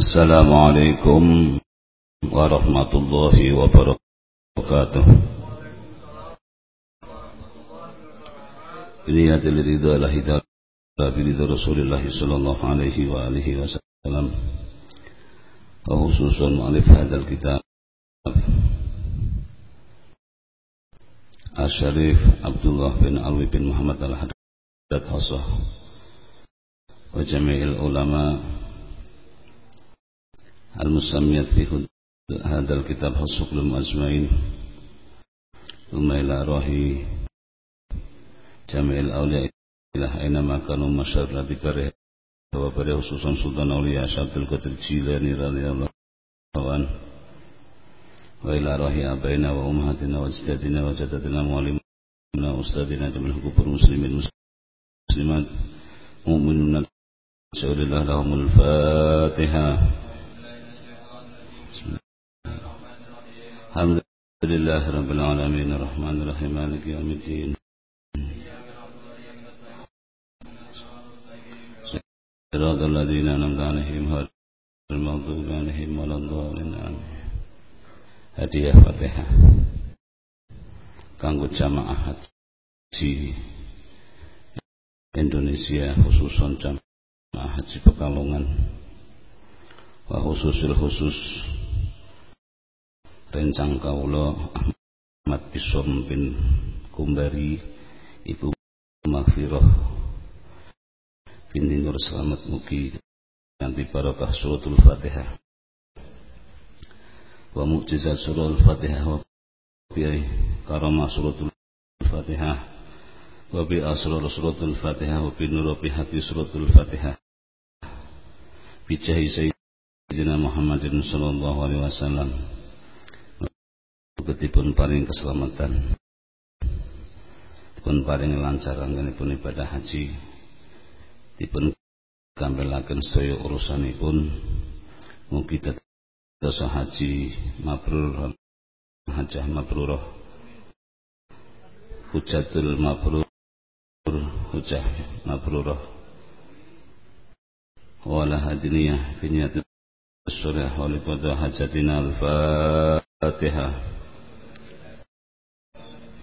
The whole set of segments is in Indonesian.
السلام عليكم ورحمة الله وبركاته بنية الرضا الهدى برضا رسول الله صلى الله عليه وآله وسلم وخصوصا مؤلف هذا الكتاب الشريف عبد الله بن علوي بن محمد الحداد حصة وجميع العلماء المسميات في هذا الكتاب حسق المجمعين ثم إلى روحي جميع الأولياء إلى أينما كانوا مشار ذكره وبري خصوصا سلطان أولياء عبد القادر الجيلاني رضي الله عنه وإلى روحي أبينا وأمهاتنا وأجدادنا وجدتنا معلمنا أستاذنا جميع الكبر المسلمين المسلمات مؤمنون سؤال الله لهم الفاتحة الحمد لله رب العالمين الرحمن الرحيم مالك يوم الدين صراط الذين أنعمت عليهم غير المغضوب عليهم ولا الضالين آمين hadiah Fatihah kanggo jamaah haji Indonesia khususon jamaah haji Pekalongan wa khususul khusus rencang kaula Ahmad Bisom bin Kumbari Ibu Mahfirah binti Nur Selamat Mugi nanti barokah suratul Fatihah. Wa mukjizat suratul Fatihah wa bi karamah suratul Fatihah. Wa bi asrar suratul Fatihah wa bi nur hati suratul Fatihah. Bi jahi sayyidina Muhammadin sallallahu alaihi wasallam Betipun paling keselamatan. Dipun paring lancar pun ibadah haji. Dipun kampelaken sedaya urusanipun. Mugi dosa haji mabrur hajah mabrurah. Hujatul mabrur hujah mabrurah. Wala hadiniyah binyatul surah walipada hajatina al-fatihah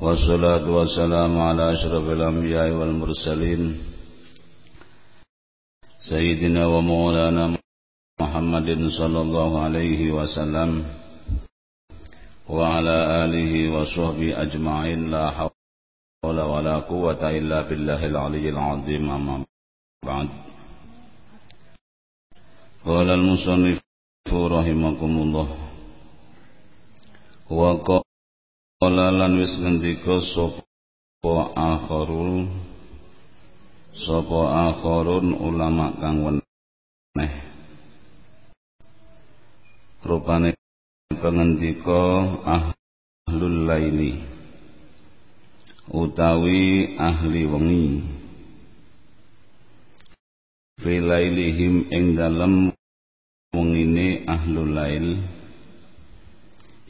والصلاة والسلام على أشرف الأنبياء والمرسلين سيدنا ومولانا محمد صلى الله عليه وسلم وعلى آله وصحبه أجمعين لا حول ولا قوة إلا بالله العلي العظيم أما بعد قال المصنف رحمكم الله وقال Kala lan wis ngendika sapa akharul sapa akharun ulama kang weneh. Rupane pengendika ahlul laili utawi ahli wengi. Filailihim ing dalem wengine ahlul lail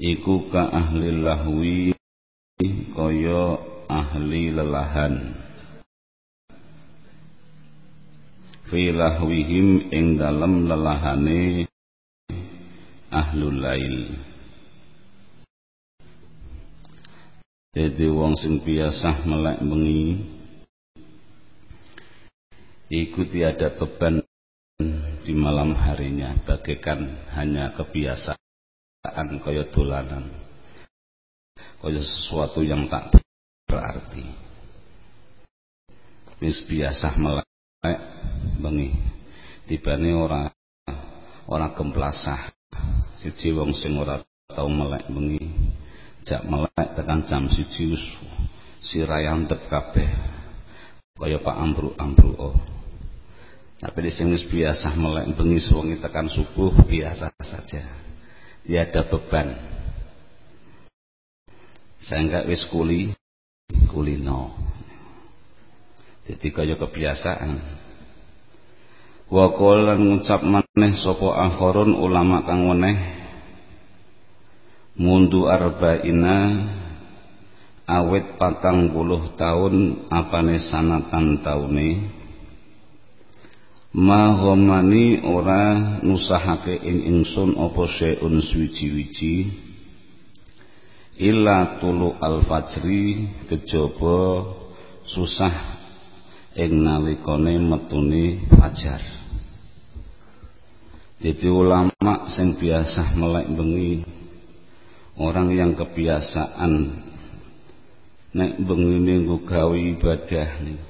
iku ka ahli lahwi kaya ahli lelahan. Filahwihim ing dalem lelahane ahlul lail. Jadi wong sing biasa melek bengi iku tiada beban di malam harinya. Bagaikan hanya kebiasaan kaya dolanan. Kaya sesuatu yang tak berarti. Wis biasa melek bengi. Tibane ora ora gemplasah siji wong sing ora tau melek bengi. Jak melek tekan jam siji wis sirai antep kabeh. Kaya Pak ambruk-ambruk. Tapi di sini biasa melek bengi sewengi tekan subuh biasa saja. Dia ada beban. Saya enggak wis kuli kulino. Jadi kaya kebiasaan. Wa qala ngucap maneh sapa akhirun ulama kang weneh mundu arba'ina awet patang puluh tahun apane sanatan taune mahomani ora nusahake ing ingsun apa seun suci-wici illa tulu al-fajri kejaba susah ing nalikane metune fajar. Jadi ulama sing biasa melek bengi orang yang kebiasaan nek bengi nggo gawe ibadah nih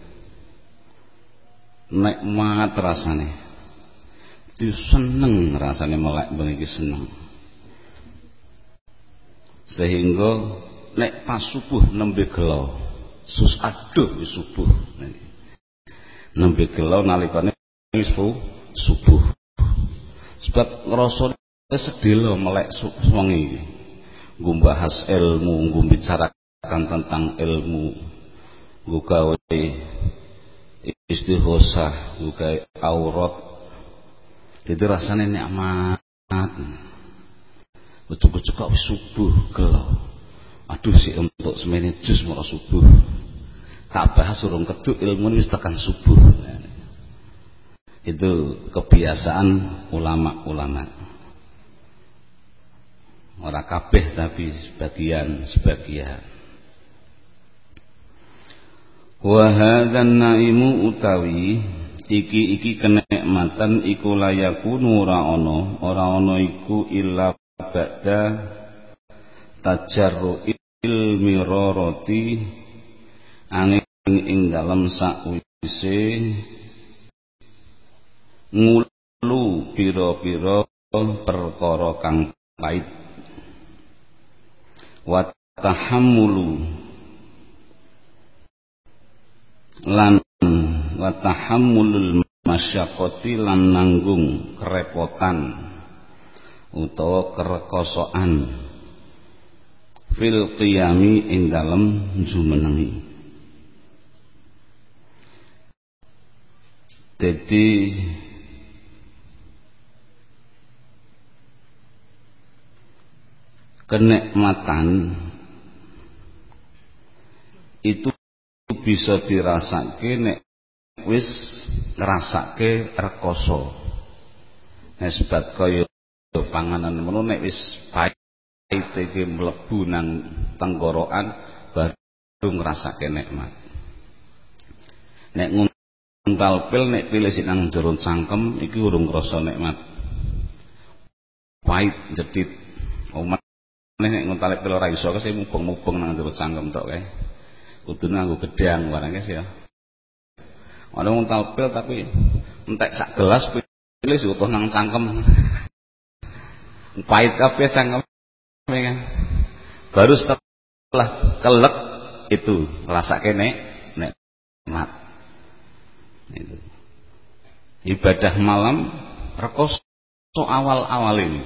nek mat rasane. Itu seneng rasane melek bengi seneng. Sehingga nek pas subuh nembe gelo sus aduh subuh. Nembe gelo nalikane wis subuh. Sebab ngrasa sedih melek suwengi nggo bahas ilmu, nggo bicarakan tentang ilmu, nggo gawe istighosa, nggo gawe aurat. Itu rasanya nikmat. Ucuk-ucuk kok subuh gelo. Aduh si untuk semene jus mau subuh. Tak bahas urung keduk ilmu wis tekan subuh. Itu kebiasaan ulama-ulama. Ora kabeh tapi sebagian sebagian. Wa hadzan naimu utawi iki iki kenikmatan iku layakunu ora ana, ora ana iku illa ba'da tajarru ilmi roroti angin ing dalem sakwise ngulu pira-pira perkara kang pait wa tahammulu lan wa tahammulul masyaqqati lan nanggung kerepotan utawa kerekosokan fil qiyami ing dalem jumenengi. Dadi kenikmatan itu bisa dirasake nek wis ngrasake rekoso. Nisbat kaya panganan ngono nek wis pahit iki mlebu nang tenggorokan baru ngrasake nikmat. Nek nguntal pil nek pilih sing nang jero cangkem iki urung krasa nikmat. Pahit jedit. Omat nek nguntalek pil ora iso kese mubeng-mubeng nang jero cangkem tok kae. Kudu nganggo gedang barang guys ya. Ana nguntal pil tapi entek sak gelas pil wis utuh nang cangkem. Pahit kabeh cangkem kan. Baru setelah kelek itu rasa kene nek mat. Itu. Ibadah malam rekoso awal-awal ini.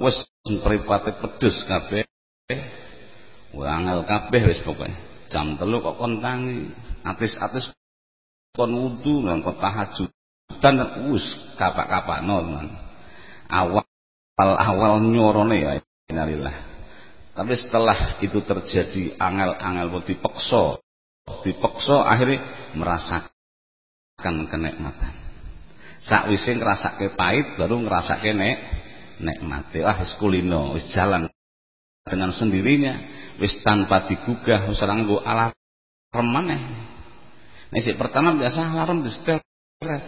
Wes mripate pedes kabeh wangel kabeh wis pokoke. Jam telu kok kon tangi. Atis-atis kon wudu lan kon tahajudan wis kapak-kapakno tenan awal awal nyorone ya innalillah. Tapi setelah itu terjadi angel-angel pun dipeksa dipeksa akhirnya merasakan kenikmatan. Sakwise ngrasake pahit baru ngrasake nek nikmate wah wis kulino wis jalan dengan sendirinya wis tanpa digugah wis nggo alarm maneh. Nek sik pertama biasa alarm di setel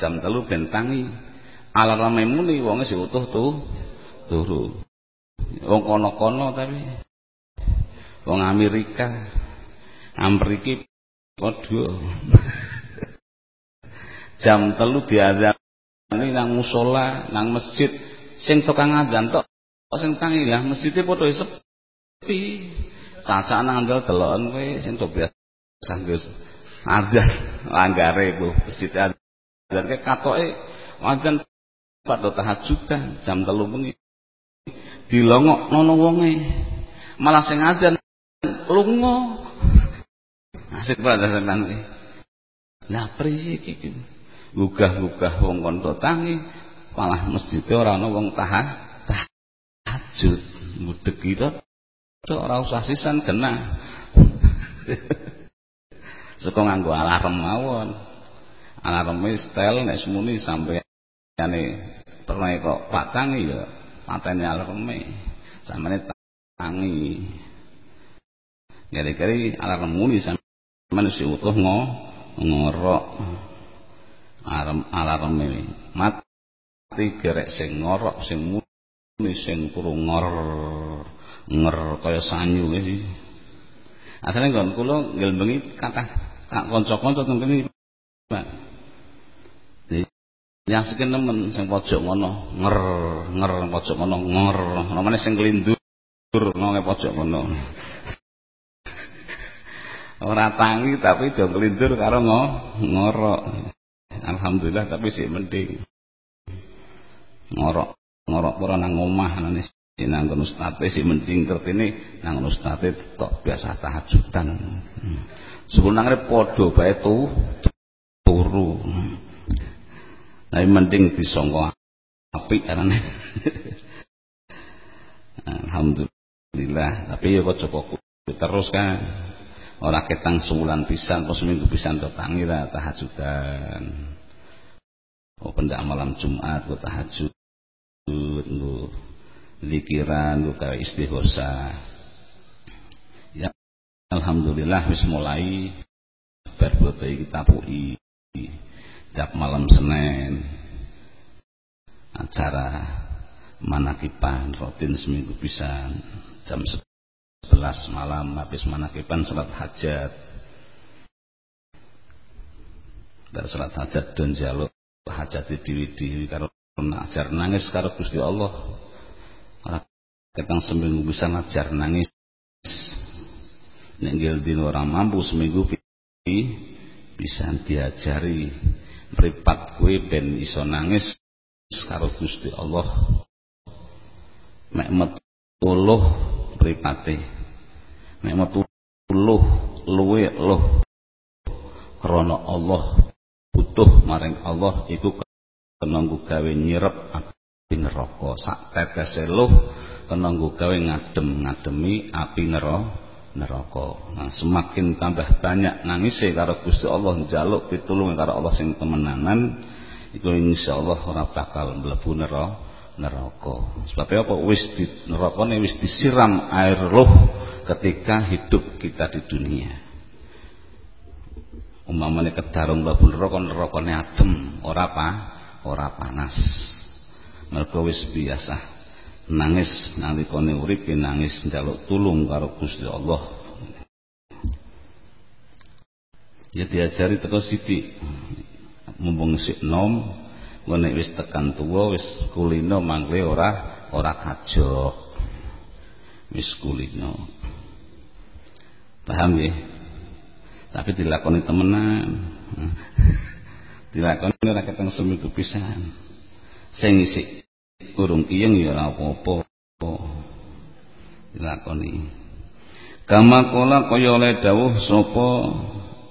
jam telu ben tangi alarm muni wonge sik utuh tuh turu. Wong kono-kono tapi. Wong Amerika Amriki padha jam telu diadzani nang musola nang masjid. Sing tukang adzan tok sing tangi ya masjidé padha sepi caca nang ndel deloken kowe sing biasa Gus. Adzan langgare bu. Masjid adzan. Ke katoke adzan padha tahajudan jam telu bengi. Dilongok nono wonge. Malah sing adzan lunga. Asik pada senang lah priye iki. Gugah-gugah wong kono tangi malah masjid ora ana wong tahajud. Mudeg kira ora usah sisan kena saka nganggo alarm mawon. Alarm setel nek semuni sampai ane pernah kok Pak Tangi ya mateni alarme sampeyan tangi. Gara-gara alarm muni sampeyan utuh ngo ngorok. Alarm alarme mati gerek sing ngorok sing muni sing turu ngor nger kaya sanyu iki. Asale nggon kula ngil bengi kathah tak kanca-kanca teng kene yang sekian nemen sing pojok ngono nger nger pojok ngono nger. Namanya sing kelindur ngono pojok ngono. Ora tangi tapi do kelindur karo ngorok. Alhamdulillah tapi sih mending. Ngorok ngorok ora nang omah nane nang kono ustate sih mending kertine nang ustate tok biasa tahajudan hmm. sebenarnya padha bae tu turu. Tapi mending disangka apik karane alhamdulillah tapi ya kok coba terus kan. Ora ketang sebulan pisan pas seminggu pisan do tangi lah tahajudan oh pendak malam Jumat kok tahajud nggo likiran nggo kaya istighosa ya alhamdulillah wis mulai. Berbagai kita pui. Tiap malam Senin. Acara manakipan rutin seminggu pisan. Jam 11 malam habis manakipan salat hajat. Dan salat hajat dan jaluk hajat di diri karo ajar nangis karo Gusti Allah ketang seminggu bisa ajar nangis. Nek dino orang mampu seminggu bisa diajari mripat kue ben iso nangis karo Gusti Allah. Mek metuluh mripate. Nek metu luh luwe loh. Krana Allah butuh maring Allah iku kena gawe nyirep api neraka sak tetese luh kena gawe ngadem-ngademi api neraka nah semakin tambah banyak nangise karo Gusti Allah njaluk pitulung karo Allah sing temenanan iku insyaallah ora bakal mlebu neraka neraka. Sebabnya apa? Wis di nerakane wis disiram air roh ketika hidup kita di dunia. Umpamane kedarung mlebu neraka nerakane adem, ora apa? Ora panas. Mergo wis biasa. Nangis nalikane urip nangis njaluk tulung karo Gusti Allah. Ya diajari teko sithik. Mumpung sik nom nek wis tekan tuwa wis kulino mangke ora ora kajok. Wis kulino. Paham ya? Tapi dilakoni temenan. Dilakoni ora keteng seminggu pisan sing isik urung kiyeng ya ora apa-apa. Dilakoni. Kama kala kaya oleh dawuh sapa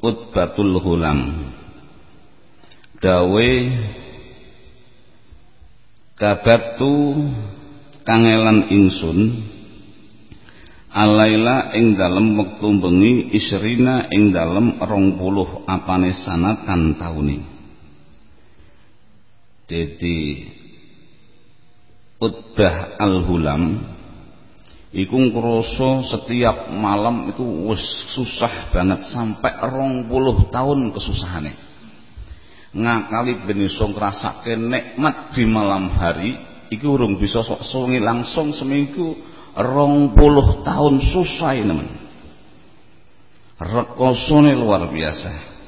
utbatul hulam. Dawe kabatu kangelan ingsun alaila ing dalem wektu bengi isrina ing dalem 20 apane sanatan taune Jadi Utbah Al-Hulam iku ngrasa setiap malam itu wis susah banget sampai rong puluh tahun kesusahane ngakali ben iso ngrasake nikmat di malam hari iku urung bisa sok sungi langsung seminggu rong puluh tahun susah ini men. Rekosone luar biasa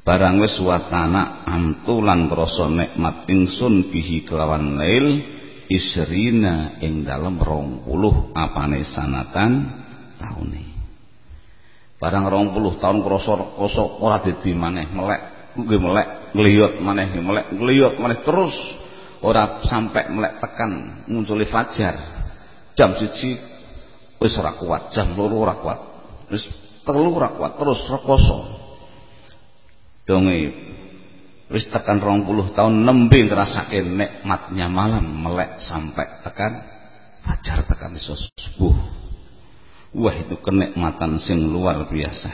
barang wis watana amtulan krasa nikmat ingsun bihi kelawan lail isrina ing dalem rong puluh apane sanatan taune. Barang rong puluh tahun krasa kosok ora dadi maneh melek nggih melek ngliyot maneh melek ngliyot maneh terus ora sampai melek tekan munculi fajar. Jam siji wis ora kuat jam loro ora kuat wis telu ora kuat terus rekoso donge wis tekan rong puluh tahun nembe ngerasake nikmatnya malam melek sampai tekan fajar tekan iso subuh. Wah itu kenikmatan sing luar biasa.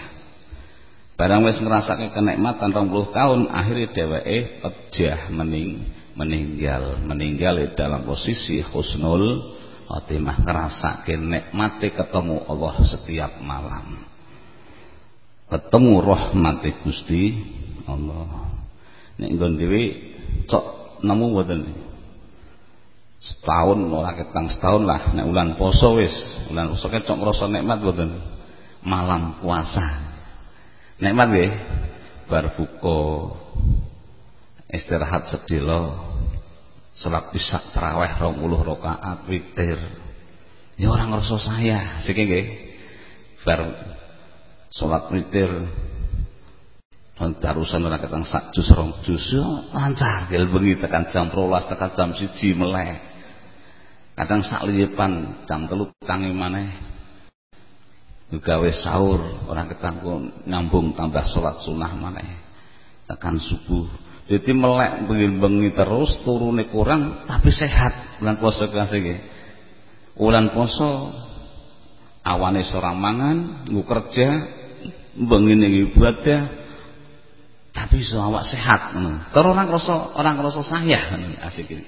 Barang wis ngerasake kenikmatan rong puluh tahun akhirnya dheweke pejah mening meninggal. Meninggal dalam posisi husnul khotimah ngerasake nikmate ketemu Allah setiap malam. Ketemu rahmati Gusti Allah. Nek nggon dhewe cok nemu mboten? Setahun ora ketang setahun lah. Nek ulan poso wis ulan poso kan cok ngrasa nikmat mboten? Malam puasa. Nikmat nggih? Bar buka istirahat sedilo salat isya tarawih 20 rakaat witir. Ya orang ngrasa saya. Sik nggih? Bar salat witir Darusan ora ketang sak jus rong jus lancar gel bengi tekan jam 12 tekan jam 1 meleh. Kadang sak liyepan jam 3 tangi maneh. Gawe sahur orang ketangku nyambung tambah salat sunah maneh. Tekan subuh. Jadi melek bengi-bengi terus turune kurang tapi sehat bulan poso kasih nggih. Bulan poso awane seorang mangan, nggo kerja, bengi ibadah, tapi iso awak sehat ngono. Terus orang rasa orang rasa saya asik iki.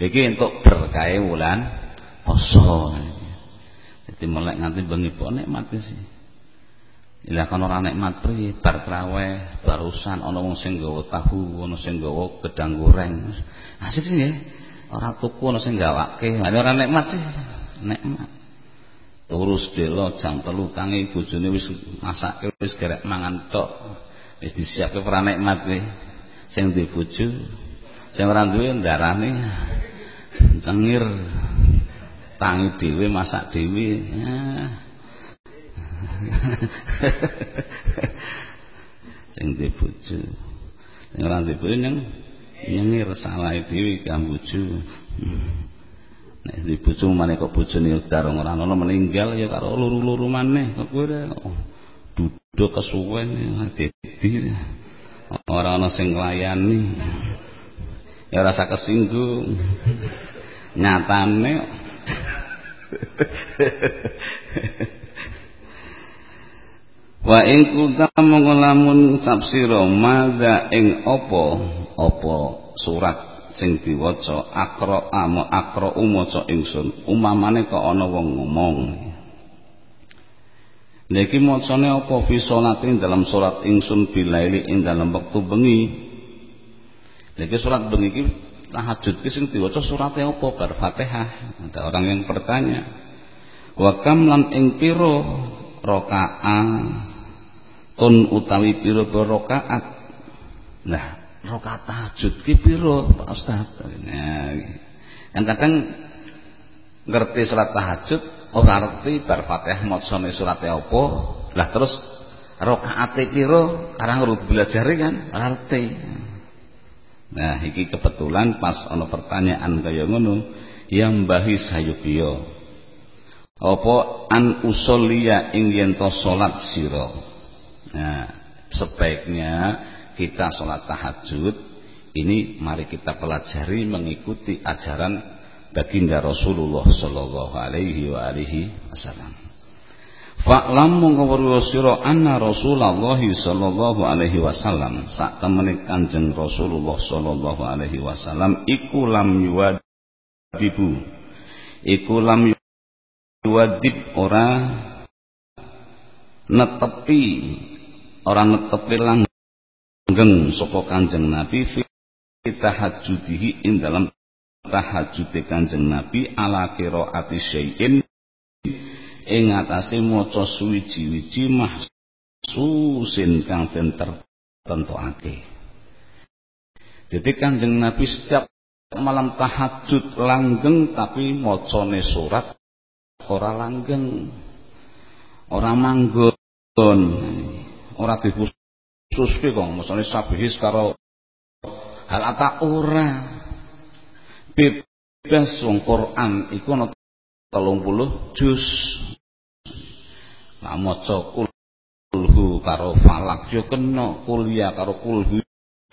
Iki entuk berkah wulan poso. Jadi melek nganti bengi pok nikmat sih. Ila kan ora nikmat priye bar traweh, barusan ana wong sing nggawa tahu, ana sing nggawa gedang goreng. Asik sih nggih. Ora tuku ana sing gawake. Lah ora nikmat sih. Nikmat. Terus delo jam telu tangi bojone wis masake wis gerek mangan tok wis disiapke ora nikmat kuwi. Sing duwe bojo sing ora duwe ndarane cengir tangi dhewe masak dhewe sing duwe bojo sing ora duwe bojo nyeng nyengir salah dhewe kang bojo. Nek di bojo maneh kok bojone darung ora ana meninggal ya karo luru-luru maneh kok kowe duduk kesuwen hati orang ana sing nglayani. Ya rasa kesinggung. Nyatane. Wa ing kunta mongko lamun ngucap sira madza ing apa? Apa surat sing diwaca? Akra ama akra umaca ingsun. Umamane kok ana wong ngomong Niki macane apa fi salatin dalam salat ingsun bilaili ing dalam wektu bengi. Niki salat bengi iki tahajud ki sing diwaca surate apa bar Fatihah? Ada orang yang bertanya. Wa kam lan ing pira rakaat tun utawi pira rakaat? Nah, rakaat tahajud ki pira Pak Ustaz? Nah, kadang ngerti salat tahajud ora ngerti bar Fatihah macane surate apa? Lah terus rakaate pira karang urut belajar kan? Ora ngerti nah iki kebetulan pas ana pertanyaan kaya ngono yang bahi sayukiyo apa an usolia ing yen to salat sira? Nah sebaiknya kita salat tahajud ini mari kita pelajari mengikuti ajaran baginda Rasulullah sallallahu alaihi wa alihi wasallam. Fa'lam mongko sira anna Rasulullah sallallahu alaihi wasallam sak temene Kanjeng Rasulullah sallallahu alaihi wasallam iku lam yuwadibu iku lam yuwadib ora netepi ora netepi langgeng sapa Kanjeng Nabi fi tahajjudihi ing dalam tahajud Kanjeng Nabi ala qiraati syai'in ing atase maca suwiji-wiji mahsusin kang den tertentokake. Jadi Kanjeng Nabi setiap malam tahajud langgeng tapi macane surat ora langgeng. Ora manggon. Ora dikhususke kok macane sabihis karo hal ata ora. Bebas wong Quran iku ana 30 juz Lah maca kulhu karo falak yo kena, kuliah karo kulhu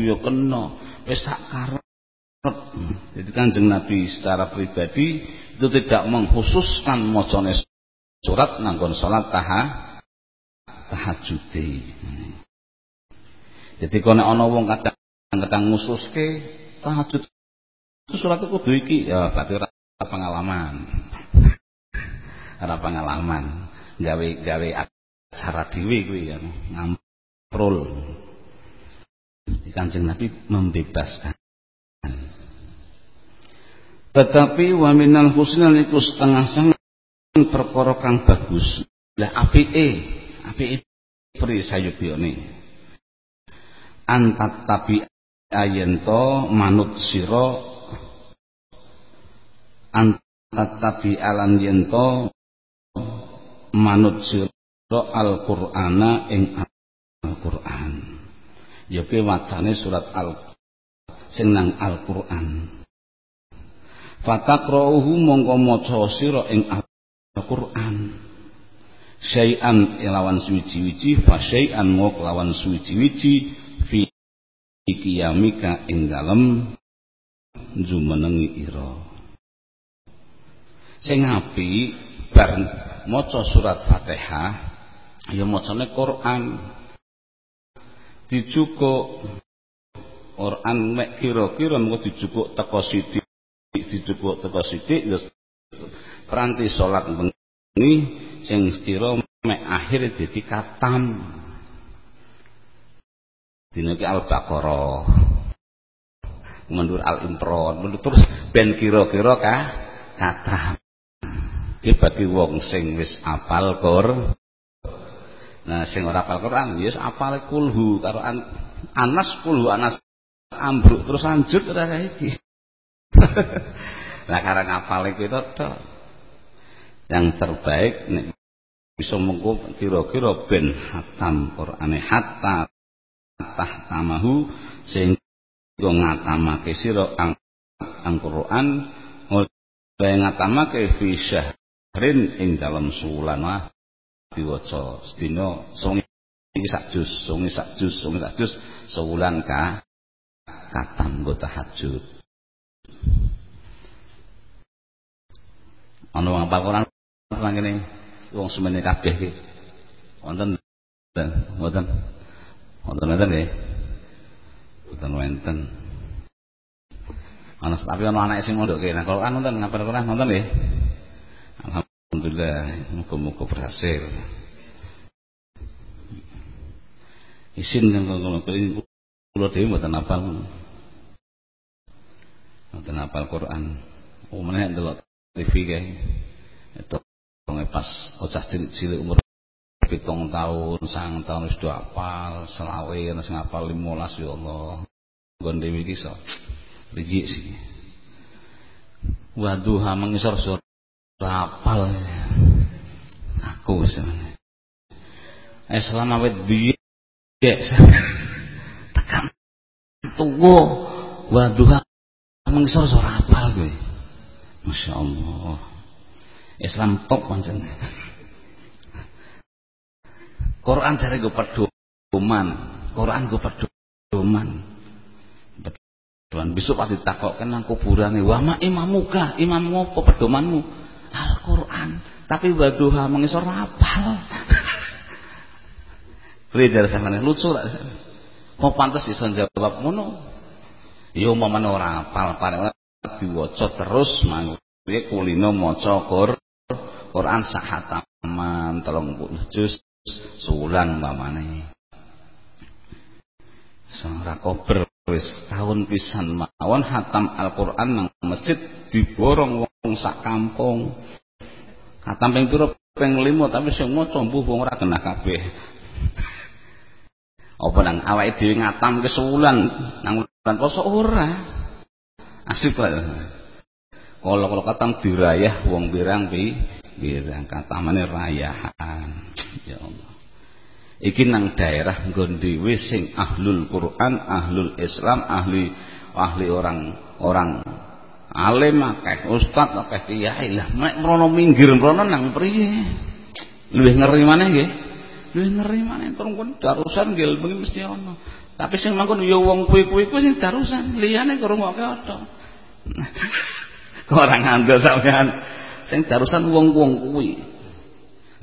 yo kena. Wis sak karep. Jadi Kanjeng Nabi secara pribadi itu tidak mengkhususkan macane surat nanggon salat taha tahajud. Jadi kalau ana wong kadang-kadang ngususke tahajud surat itu kudu iki. Ya berarti ora pengalaman. Ora pengalaman. Gawe gawe acara dhewe kuwi ya ngamprul. Kanjeng Nabi membebaskan. Tetapi wa minal husnal iku setengah sangat perkara kang bagus. Lah apike apike pri sayubyane antat tabi ayento manut sira antat tabi alan yento manut sira Al-Qur'ana ing Al-Qur'an. Ya ke wacane surat Al sing nang Al-Qur'an. Fataqra'uhu mongko maca sira ing Al-Qur'an. Syai'an lawan suwiji-wiji fa syai'an mok lawan suwiji-wiji fi ikiyamika ing dalem jumenengi ira. Sing apik bareng maca surat Fatihah ya macane Quran. Dicukuk Quran mek kira-kira mengko dicukuk teko sithik dicukuk teko sithik ya peranti salat bengi sing kira mek akhir dadi katam. Dina Al-Baqarah. Mundur Al-Imran mundur terus ben kira-kira ka katam iki bagi wong sing wis apal Qur nah sing ora apal Quran ya wis apal kulhu karo an, Anas kulhu Anas ambruk terus anjut ora iki lah karang apal iku itu yang terbaik nek bisa mengko kira-kira ben hatam Qur'ane hatta tahtamahu sing ngatamake sira ang, ang Qur'an oleh ngatamake fi rin ing dalam sulan mah diwaca sedina songi sak jus songi sak jus songi sak jus sewulan ka katam nggo tahajud. Ana wong apal Quran nang kene wong semene kabeh iki. Wonten wonten wonten. Wonten nggih. Wonten wonten. Ana tapi ana anak sing mondok kene kalau kan wonten ngapal Quran wonten nggih Alhamdulillah, muka-muka berhasil. Isin yang ini pulau dewi buatan apal, buatan apal Quran. Oh mana yang delok TV kayak itu pas ocah cilik-cilik umur pitung tahun, sang tahun sudah apal, selawe, nasi ngapal limolas ya Allah. Gonde iki so, rijik sih. Waduh, mengisor sur rapal aku sebenarnya Islam awet biye tekan. Tuwo waduh mengisor so rapal gue. Masya Allah. Islam top pancen. Quran cari gue pedoman. Quran gue pedoman. Pedoman. Besok pasti takok kan kuburan wah mak imamuka imammu apa pedomanmu Al-Qur'an, tapi waduha mengisor apal. Dari sampeyan lucu lah. Mau pantas iso jawab ngono. Ya umpamane ora apal, parek diwaca terus mangke kulino maca Quran sak hataman 30 juz sulan umpamane. Sang kober wis tahun pisan mawon hatam Al-Qur'an nang masjid diborong wong sak kampung. Hatam ping pira ping 5 tapi sing maca mbuh wong ora kena kabeh. Apa nang awake dhewe ngatam ke sulan nang bulan poso ora. Asik wae. Kalau katam dirayah wong birang pi birang katamane rayahan. Ya Allah iki nang daerah nggon dhewe sing ahlul Quran, ahlul Islam, ahli ahli orang orang alim akeh, ustaz akeh kiai lah nek mrono minggir mrono nang priye? Luwih ngeri maneh nggih. Luwih ngeri maneh turun kon darusan nggih bengi mesti ana. Tapi sing mangkon ya wong kuwi-kuwi kuwi sing darusan, liyane ngrungokke ora. Kok ora ngandel sampean sing darusan wong-wong kuwi.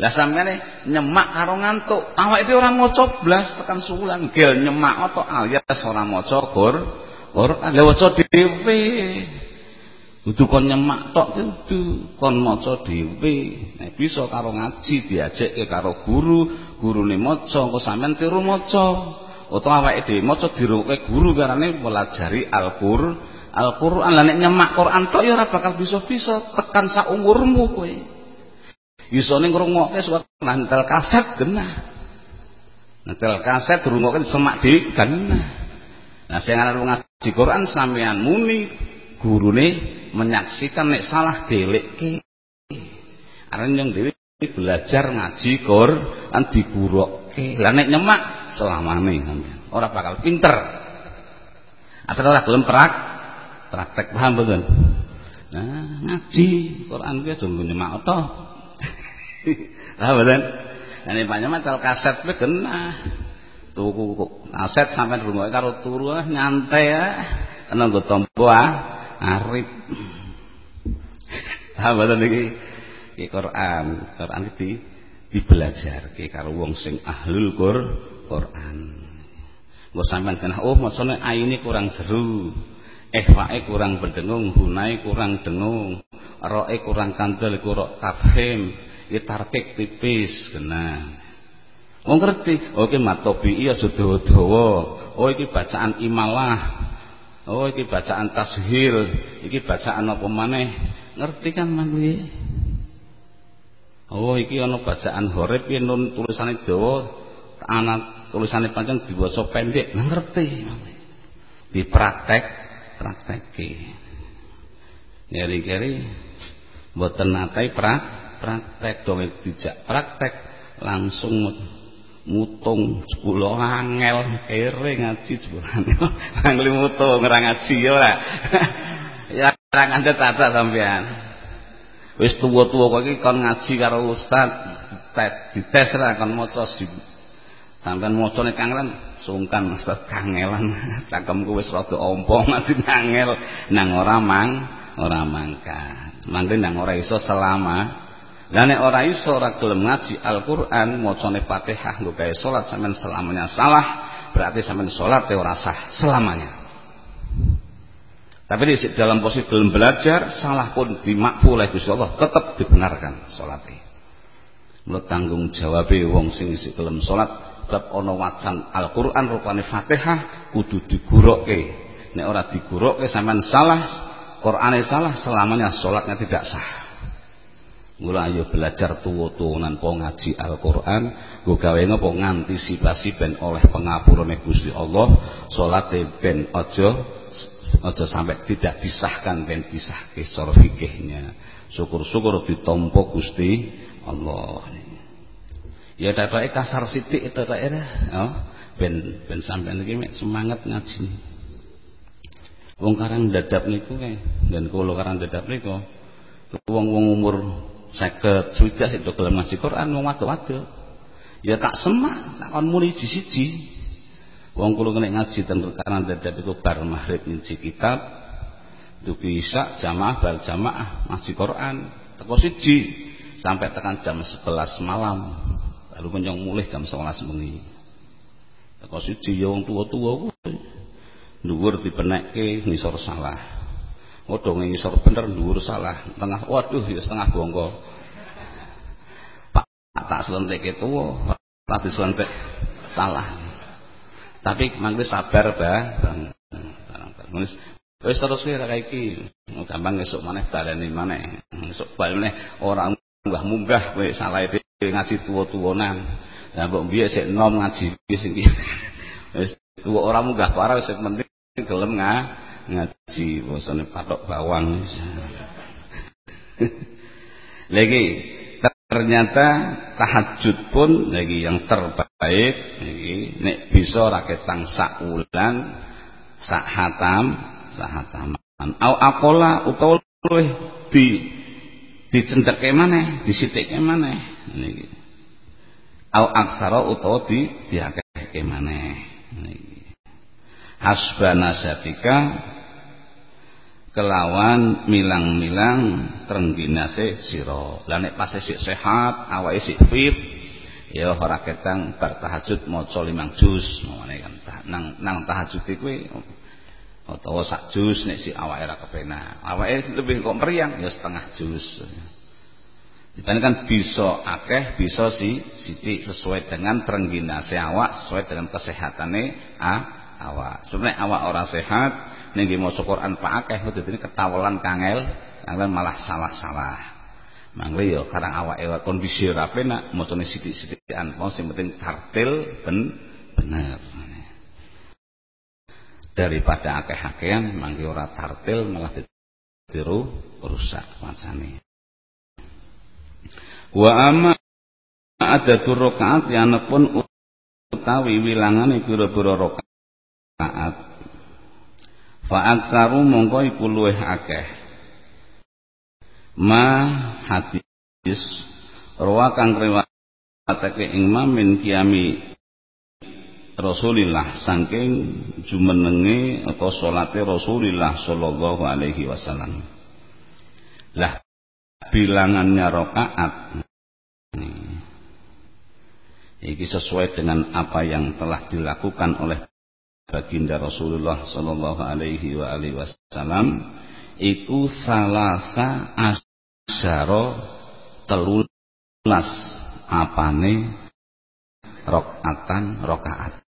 Lah sampeyan nyemak karo ngantuk, awake dhewe ora maca blas tekan suwulan gel nyemak atau alias ora maca Qur Quran. Lah waca dhewe. Kudu kon nyemak tok kudu kon maca dhewe. Nek bisa karo ngaji diajekke karo guru, gurune maca engko sampeyan tiru maca. Utawa awake dhewe maca diruke guru karane pelajari Al-Qur'an. Al-Qur'an lah nek nyemak Quran tok ya ora bakal bisa-bisa tekan sak umurmu kowe. Isone ngrungokke suatu nantel kaset genah. Nantel kaset ngrungokke semak di genah. Nah sing aran ngaji Quran sampean muni gurune menyaksikan nek salah delekke. Aran yang dhewe belajar ngaji Quran digurokke. Lah nek nyemak selamane sampean ora bakal pinter. Asal ora gelem prak praktek paham betul. Nah, ngaji Quran kuwi aja nyemak to. Lah mboten. Nek panjenengan tel kaset kuwi kena. Tuku kaset sampai rumah karo turu ah, nyantai ya. Kena nggo tompo ah arif. Lah mboten iki iki Quran. Quran iki dibelajarke karo wong sing ahlul Quran. Nggo sampean kena oh maksudnya ini kurang jeru. Ehwae kurang berdengung, hunai kurang dengung, roe kurang kandel, kurang tafhim, ya tarkik tipis kena wong ngerti oh iki matobi aja dawa-dawa oh iki bacaan imalah. Oh iki bacaan tashil. Iki bacaan apa maneh? Ngerti kan kuwi oh iki ana bacaan horeb yen nun tulisane dawa anak tulisane panjang diwaca pendek. Ngerti. Dipraktek praktekke nyari-nyari mboten nate prak praktek dong dijak praktek langsung mutung sepuluh angel kere ngaji sepuluh angel. Angel mutung ngerang ngaji ya lah ya orang anda tata sampean. Wis tua-tua kok iki kon ngaji karo ustaz dites lah kon maca sampean macane kangelan sungkan ustaz kangelan. Cangkemku wis rada ompo ngaji angel nang ora mang ora mangkat. Mangke nang ora iso selama dan nek ora iso ora gelem ngaji Al-Qur'an macane Fatihah nggo gawe salat sampean selamanya salah, berarti sampean salat ora sah selamanya. Tapi di dalam posisi belum belajar, salah pun dimakfu oleh Gusti Allah, tetap dibenarkan salatnya. Menurut tanggung jawab wong sing isi gelem salat bab ana wacan Al-Qur'an rupane Fatihah kudu digurokke. Nek ora digurokke sampean salah, Qur'ane salah, selamanya salatnya tidak sah. Mula ayo belajar tuwa-tuwanan po ngaji Al-Qur'an, nggo gawe ngapa ngantisipasi ben oleh pengapurane Gusti Allah, salate ben aja aja sampai tidak disahkan ben disahke secara fikihnya. Syukur-syukur ditampa Gusti Allah. Ya datoke kasar sithik datoke ya. Oh, ben ben sampean iki semangat ngaji. Wong karang dadap niku kae, dan kula karang dadap niku wong-wong umur seket sudah itu gelem ngaji Quran wong wadok-wadok ya tak semak tak kon muni siji wong kula kena ngaji ten rekanan dadap iku bar maghrib nyuci kitab duki isya jamaah bal jamaah ngaji Quran teko siji sampai tekan jam 11 malam. Lalu kenyang mulai jam 11 bengi. Teko siji ya wong tuwa-tuwa kuwi. Dhuwur dipenekke ngisor salah ngodonge ngisor bener dhuwur salah tengah waduh ya setengah bongko Pak tak selentik itu ora diselentik salah tapi mangke sabar bang bang Wis terus kira iki. Gampang esuk maneh baleni maneh. Esuk balene ora munggah-munggah kowe salah dhewe ngaji tuwa-tuwanan. Lah mbok biye sik nom ngaji wis iki. Wis tuwa ora munggah parah wis penting gelem nga ngaji bosone patok bawang. Lagi ternyata tahajud pun lagi yang terbaik lagi nek bisa raketang sak wulan sak hatam sahataman au akola utawa luwih di dicendheke maneh disithike maneh. Niki au aksara utawa di diakehke maneh. Niki hasbana satika kelawan milang-milang trengginase sira. Lah nek pas sik sehat awake sik fit ya ora ketang bar tahajud maca limang juz. Ngene kan nang nang tahajud kuwi utawa sak jus nek si awake ora kepenak. Awake lebih kok meriang ya setengah jus kan bisa akeh bisa si sithik sesuai dengan trengginase awak sesuai dengan kesehatane ah, awak. Sebenarnya awak ora sehat ning maca Quran pak akeh dadi ketawelan kangel kangel malah salah-salah. Mangke ya karang awake kondisi ora penak macane sithik-sithikan. Sing penting tartil ben bener. Daripada akeh-akehan mangke ora tartil malah ditiru rusak macane. Wa amma ada rakaat yang pun utawi wilangane pira-pira rakaat fa aksaru mongko iku luwih akeh. Ma hadis rawa kang riwayatake ing min kiami Rasulillah saking jumenenge atau salate Rasulillah sallallahu alaihi wasallam. Lah bilangannya rakaat. Ini sesuai dengan apa yang telah dilakukan oleh baginda Rasulullah sallallahu alaihi wasallam iku salasa asyara telulas apane rakaatan rakaat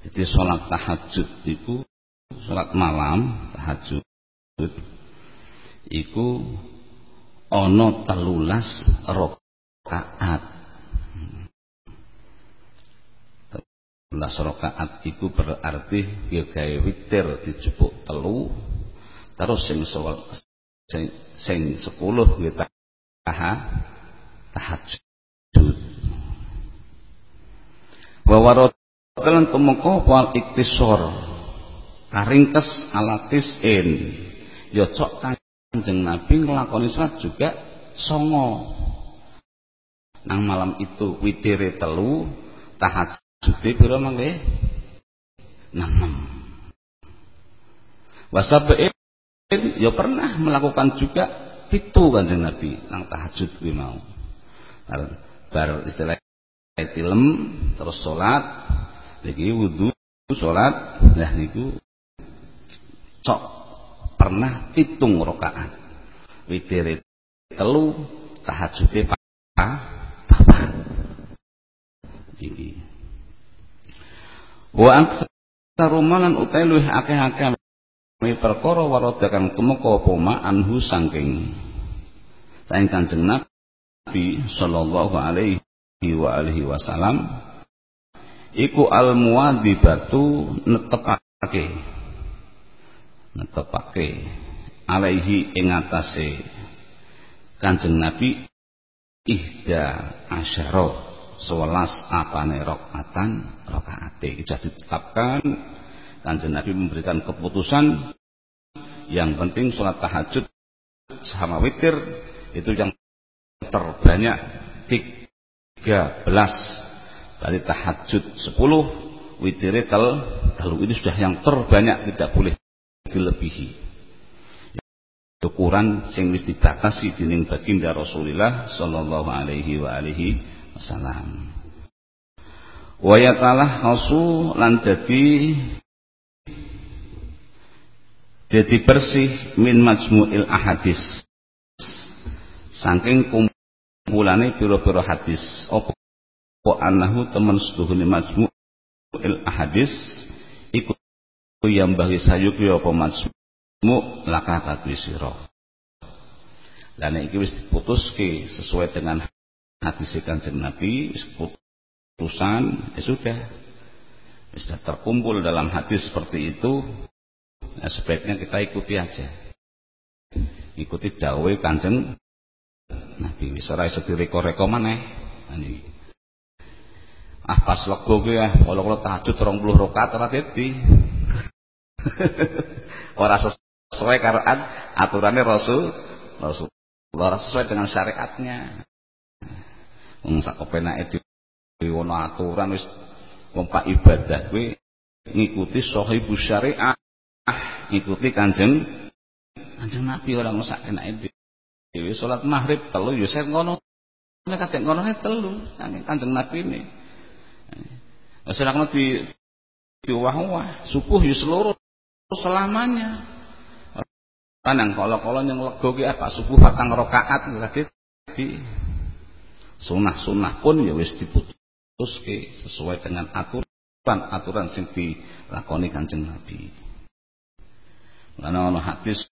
jadi sholat tahajud itu sholat malam tahajud itu ono telulas rokaat rokaat itu berarti dia gaya witir dijupuk telu terus sing sholat sing, sepuluh kita tahajud. Wa telan tumeka wal iktisor karingkes alatis in. Ya cok kanjeng Nabi nglakoni salat juga songo. Nang malam itu witire telu tahajude pira mangke enam wasabein ya pernah melakukan juga pitu kanjeng Nabi nang tahajud kuwi mau. Bar istilah tilem terus salat niki wudu salat nah niku cok pernah pitung rakaat. Witire telu tahajude pa papat iki wa aktsaru malan utai luwih akeh-akeh mi perkara warada kang apa anhu saking saking Kanjeng Nabi sallallahu alaihi wa alihi wasallam iku al muwadibatu netepake netepake alaihi ing atase Kanjeng Nabi ihda asyara sewelas apane rakaatan rakaate sudah ditetapkan. Kanjeng Nabi memberikan keputusan. Yang penting sholat tahajud sama witir itu yang terbanyak 13 berarti tahajud 10 witire tel telu ini sudah yang terbanyak tidak boleh dilebihi. Itu ukuran sing wis dibatasi dening baginda Rasulullah sallallahu alaihi wa alihi wasallam wa yatalah hasu lan dadi dadi bersih min majmu'il ahadis. Saking kumpulane pira-pira hadis. Apa annahu temen seduhune majmu'il ahadis? Iku yang bagi sayuk ya apa majmu' mu laka kadwi sira lan iki wis sesuai dengan hadis Kanjeng Nabi putusan ya sudah. Wis terkumpul dalam hadis seperti itu ya sebaiknya kita ikuti aja. Ikuti dawuh Kanjeng Nabi. Wis ora iso direko-reko maneh. Ah pas lego kuwi ah kala-kala tahajud 20 rakaat ora dadi. Ora sesuai karo aturannya Rasul Rasulullah. Sesuai dengan syariatnya wong sak kepenake ono aturan wis wong pak ibadah kuwi ngikuti sahibu syariah ngikuti kanjeng kanjeng Nabi. Ora ngosak enake dhewe. Salat maghrib telu ya saya ngono. Nek kadek ngono telu kanjeng Nabi ini Wis ora di diwah-wah subuh ya seluruh selamanya. Panang kalau-kalau yang lego ki apa subuh patang rakaat berarti di sunah-sunah pun ya wis diputuske sesuai dengan aturan aturan sing dilakoni Kanjeng Nabi. Lan ana hadis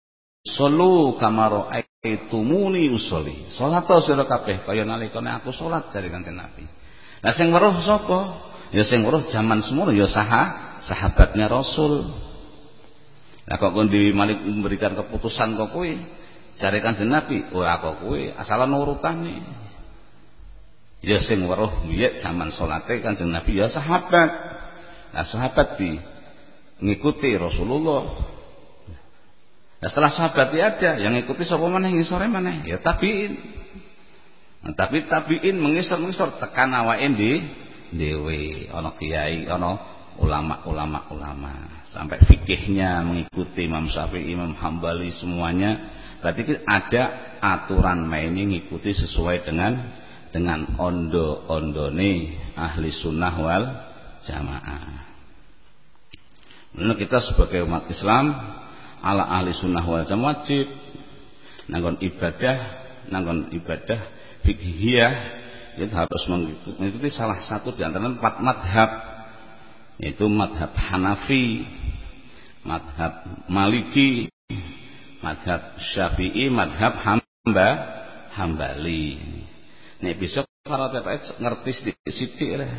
Solu kamaro aitumuni usoli. Salat sira kabeh kaya nalikane aku salat dari Kanjeng Nabi. Lah sing weruh sapa? Ya sing weruh zaman semono ya saha, sahabatnya Rasul. Nah kok kondi Malik memberikan keputusan kok kowe cari kanjeng Nabi, oh kok kowe asal nurutane. Ya sing weruh biye zaman salate kanjeng Nabi ya sahabat. Nah sahabat di ngikuti Rasulullah. Nah, setelah sahabat ada yang ngikuti sapa maneh ngisore maneh ya tabiin. Nah, tapi tabiin mengisor-mengisor tekan awake di dhewe ana kiai ana ulama-ulama ulama sampai fikihnya mengikuti Imam Syafi'i, Imam Hambali semuanya berarti ada aturan mainnya mengikuti sesuai dengan dengan ondo-ondone ahli sunnah wal jamaah. Menurut kita sebagai umat Islam ala ahli sunnah wal jamaah wajib nanggon ibadah nanggon ibadah fikihiyah itu harus mengikuti salah satu di antara empat madhab yaitu madhab Hanafi madhab Maliki madhab Syafi'i madhab Hamba Hambali nek besok kalau tetek ngerti sithik lah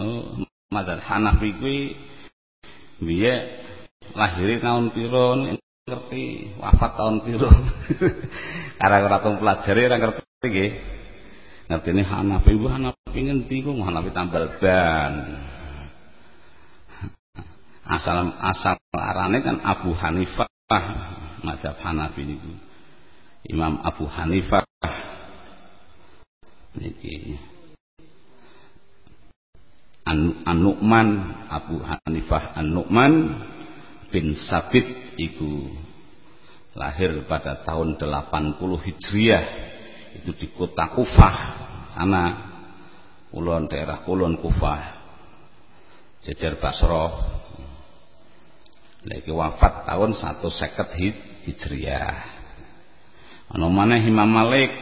oh madhab Hanafi kuwi biye lahir tahun piro ngerti wafat tahun piro. Karena ora tau pelajari ora ngerti nggih. Ngerti ini Hanafi bu Hanafi ngendi kok Hanafi tambal ban. Asal asal arane kan Abu Hanifah mazhab Hanafi niku. Imam Abu Hanifah niki An-Nu'man Abu Hanifah An-Nu'man bin Sabit iku lahir pada tahun 80 Hijriah itu di kota Kufah sana kulon daerah kulon Kufah jejer Basroh lagi wafat tahun satu seket Hijriah. Ana mana Imam Malik.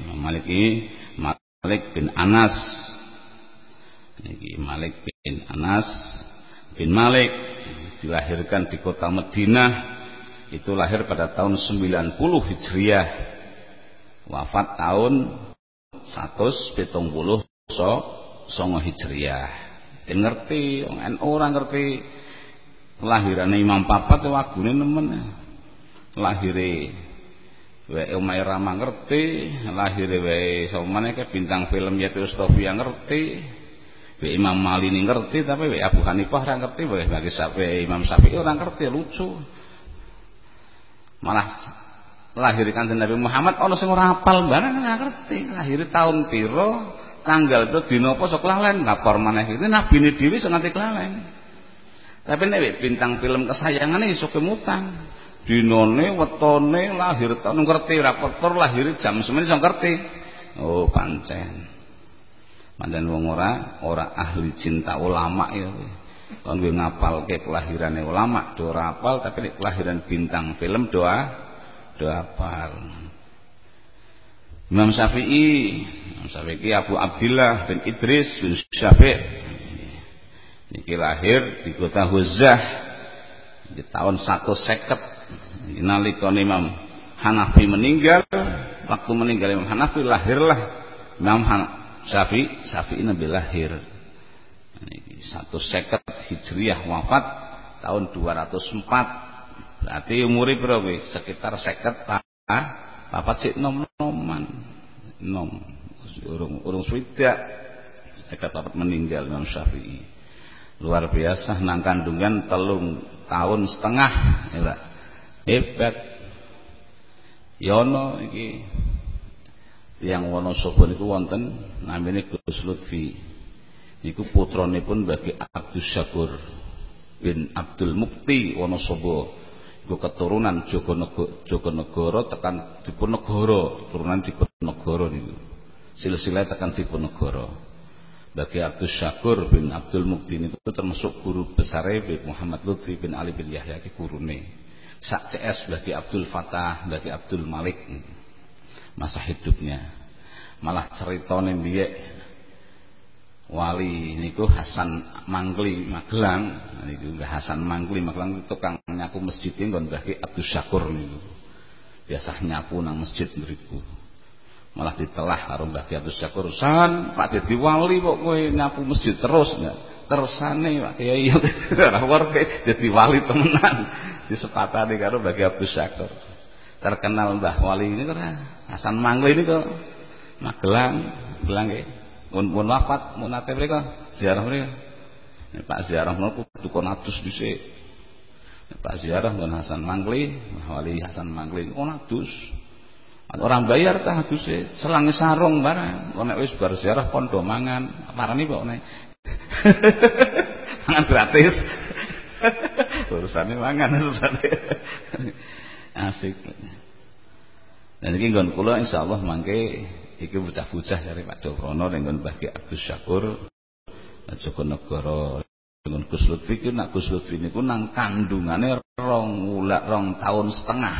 Imam Malik ini Malik bin Anas. Niki Malik bin Anas bin Malik. Dilahirkan di kota Madinah. Itu lahir pada tahun 90 Hijriah. Wafat tahun 170 so songo Hijriah. Ngerti orang ngerti. Lahirane Imam Papat wagune nemen. Lahire wae omahe Rama ngerti lahire wae sapa maneh ke bintang film Yati Ustofia ngerti wae Imam Malini ngerti tapi wae Abu Hanifah ora ngerti wae bagi sampai Imam Syafi'i ora ngerti lucu. Malah lahir kanjeng Nabi Muhammad ana sing ora hafal barang ora ngerti. Lahir tahun piro tanggal itu dina apa sok lalen ngapor maneh. Iki nabine dhewe sok nganti kelalen. Tapi nek bintang film kesayangannya iso kemutan dinane wetone lahir tahun ngerti ora kotor lahir jam semen iso ngerti. Oh pancen. Pancen wong ora ora ahli cinta ulama ya. Kon gue ngapalke kelahirane ulama do ora apal tapi kelahiran bintang film doa doa apal. Imam Syafi'i Imam Syafi'i Abu Abdullah bin Idris bin Syafi' Niki lahir di kota Huzah di tahun 150 nalika Imam Hanafi meninggal waktu meninggal Imam Hanafi lahirlah Imam Syafi'i Syafi'i Nabi lahir. Niki 150 Hijriah wafat tahun 204 berarti umure berapa sekitar 50 ah papat sik nom-noman. Nom urung urung swidak 50 papat meninggal Imam Syafi'i. Luar biasa nang kandungan telung tahun setengah ya hebat. Yono ya iki. Tiang Wonosobo niku wonten namine Gus Lutfi. Niku putranipun bagi Abdus Syakur bin Abdul Mukti Wonosobo iku keturunan Jogonegoro Jogonegoro tekan Diponegoro. Turunan Diponegoro niku. Silsilah tekan Diponegoro. Bagi Abdul Syakur bin Abdul Mukti itu termasuk guru besar Habib Muhammad Lutfi bin Ali bin Yahya ki gurune sak CS bagi Abdul Fatah bagi Abdul Malik masa hidupnya. Malah ceritane biye wali niku Hasan Mangli Magelang. Niku Hasan Mangli Magelang itu tukang nyapu masjid nggon bagi Abdul Syakur niku. Biasa nyapu nang masjid mriku malah ditelah karo Mbah Abdul Syakur san Pak dadi wali kok kowe nyapu masjid terus enggak tersane Pak Kiai. Ora warke dadi wali temenan. Disepakati karo Mbah Abdul Syakur terkenal Mbah Wali ini ora Hasan Mangli ini kok. Magelang. Magelang nggih. Pun pun wafat mun nate mriko ziarah mriko Pak ziarah mriko kudu kon adus dhisik. Pak ziarah ngon Hasan Mangli Wali Hasan Mangli kon adus. Orang bayar tah aduse selang sarung barang. Nek wis bar ziarah kondo mangan, parani kok. mangan gratis. Urusane mangan urusane. Asik. Dan iki nggon kula insyaallah mangke iki bocah-bocah cari Pak Dokrono ning nggon Mbah Abdus Syakur Joko Negara dengan Gus Lutfi ku nak Gus Lutfi niku nang kandungane rong ulak rong tahun setengah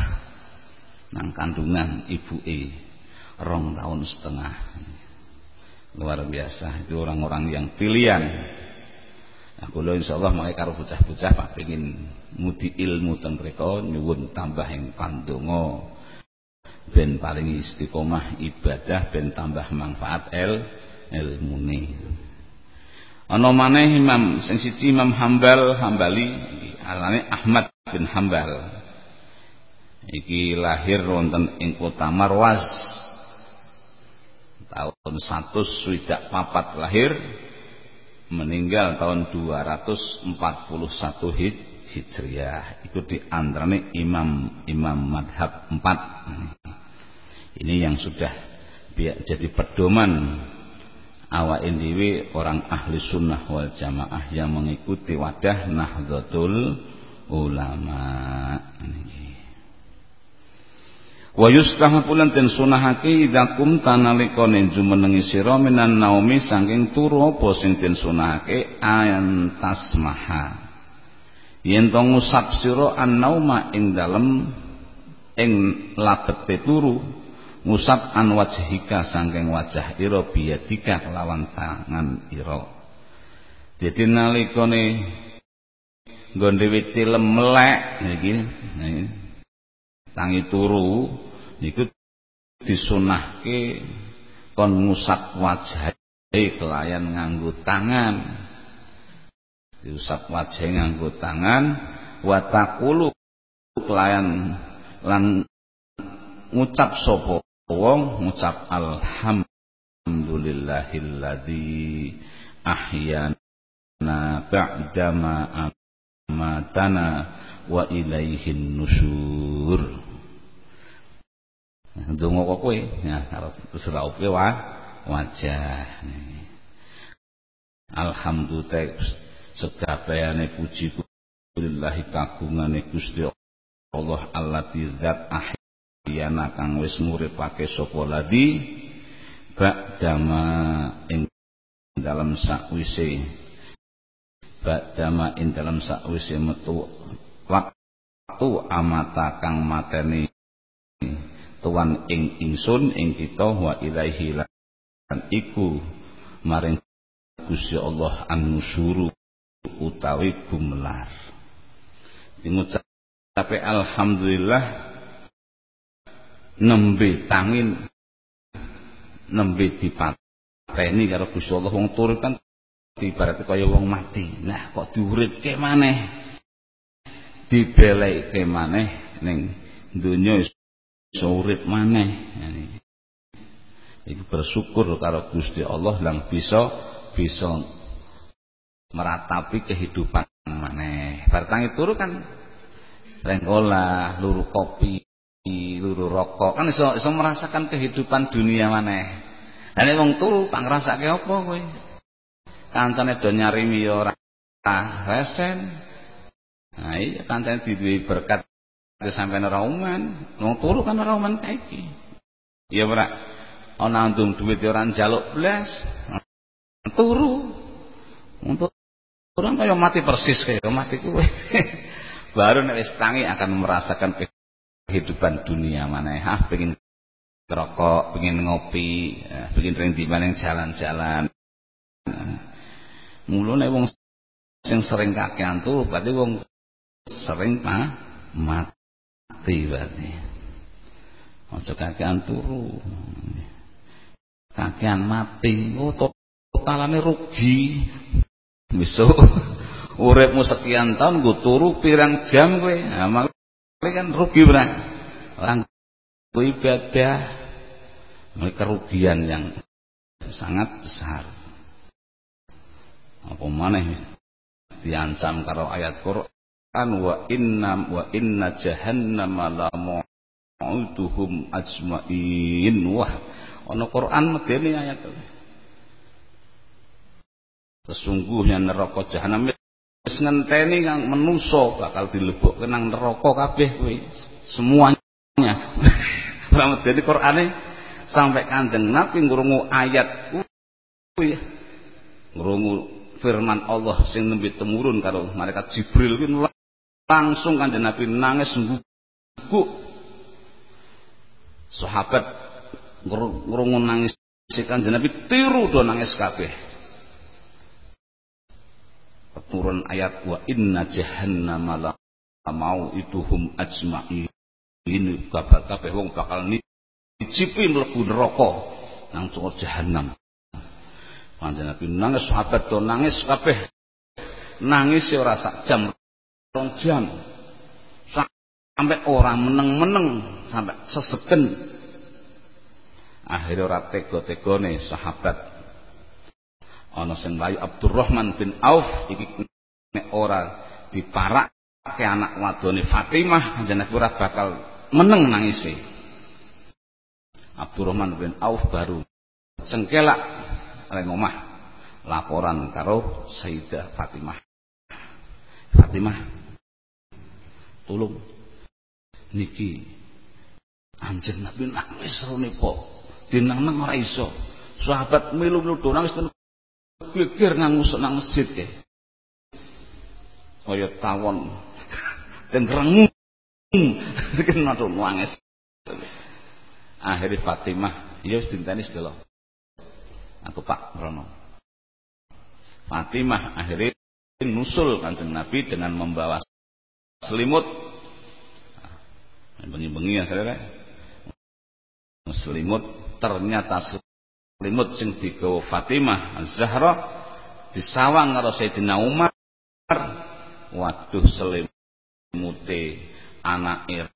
nang kandungan ibu E rong tahun setengah luar biasa itu orang-orang yang pilihan. Aku lo insya Allah makai karo bocah-bocah pak pengen mudi ilmu teng mereka nyuwun tambah yang pandongo ben paling istiqomah ibadah ben tambah manfaat el ilmune ana maneh Imam sing siji Imam Hambal Hambali alane Ahmad bin Hambal. Iki lahir wonten ing kota Marwas tahun 100 papat lahir meninggal tahun 241 Hij Hijriah. Itu di antaranya imam imam madhab 4 ini yang sudah jadi pedoman. Awak indiwi orang ahli sunnah wal jamaah yang mengikuti wadah nahdlatul ulama. Ini Wa yustahabu lan den sunahake idza kumta nalikane jumenengi sira minan naumi saking turu apa sing den sunahake ayan tasmaha. Yen to ngusap sira an-nauma ing dalem ing labete turu ngusap an wajhika saking wajah ira biyadika kelawan tangan ira. Dadi nalikane nggon dhewe tilem melek iki tangi turu niku disunahke kon ngusap wajah kelayan nganggo tangan. Diusap wajah nganggo tangan watakulu kelayan lan ngucap sapa wong ngucap alhamdulillahilladzi ahyana ba'dama amatana wa ilaihin nusur ndonga kok kowe? Ya terserah opo wa wajah. Alhamdulillah segabehane puji lillahi kagungane Gusti Allah allati zat ahyana kang wis nguripake sapa ladi ba'dama ing dalam sakwise ba'dama ing dalam sakwise metu waktu amata kang mateni tuan ing ingsun ing kita wa ilaihi lan iku maring Gusti Allah an-nusuru utawi gumelar tapi alhamdulillah nembe tangin nembe dipateni karo Gusti Allah wong turu kan ibaratnya kaya wong mati. Nah, kok diuripke maneh. Dibelekke maneh ning donya iso urip maneh. Iku bersyukur karo Gusti Allah lang bisa bisa meratapi kehidupan maneh. Bartangi turu kan renggola, luru kopi, luru rokok, kan iso iso merasakan kehidupan dunia maneh. Dan wong turu pangrasake apa kowe? Kancane do nyari ya ora resen. Nah iya kancane diduwe berkat sampeyan ora turu kan ora uman. Iya ora? Ana ndung dhuwit ora njaluk blas. Turu. Untuk orang kaya mati persis kaya mati kowe. baru nek wis tangi akan merasakan kehidupan dunia mana ah pengen rokok pengen ngopi ya, pengen ring di mana jalan-jalan nah, mulu nek wong sing sering kakean tuh berarti wong sering mah mati berarti. Aja kakean turu. Kakean mati oh totalane rugi. Besok uripmu sekian tahun gue turu pirang jam gue nah, kan rugi berat orang ibadah. Kerugian yang sangat besar. Apa mana diancam karo ayat Quran wa inna wa inna jahannam la mautuhum ajmain. Wah ana Quran medeni ayat Sesungguhnya neraka jahanam wis ngenteni kang menusa bakal dilebokke nang neraka kabeh kuwi. Semuanya. Selamat jadi Qur'ane sampai Kanjeng Nabi ngrungu ayat kuwi. Ngrungu firman Allah sing nembe temurun karo malaikat Jibril kuwi langsung Kanjeng Nabi nangis mbuguk sahabat ngrungu nangis Kanjeng Nabi tiru do nangis kabeh. Turun ayat wa inna jahannama la mau ituhum ajma'in. Ini kabeh wong bakal nicipi mlebu neraka nang cor jahanam panjen Nabi nangis sahabat do nangis kabeh. Nangis ya ora sak jam rong jam sampai orang meneng-meneng sampai seseken akhirnya ora tega-tegane sahabat. Ana sing mlayu Abdurrahman bin Auf iki nek ora diparake anak wadone Fatimah kanjeng ora bakal meneng nangise. Abdurrahman bin Auf baru cengkelak ning omah. Laporan karo Sayyidah Fatimah. Fatimah tolong niki anjen Nabi nangis rene kok dinang-nang ora iso sahabat milu-milu nangis geger ngangusuk nang masjid ke. Kaya tawon. Dan rengung. Kena tuh nangis. Akhirnya Fatimah, ya wis dinteni sedelo. Aku Pak Rono. Fatimah akhirnya nusul kanjeng Nabi dengan membawa selimut. Bengi-bengi ya saya Selimut. Ternyata limut sing digawa Fatimah Az-Zahra disawang karo Sayyidina Umar. Waduh selimute anake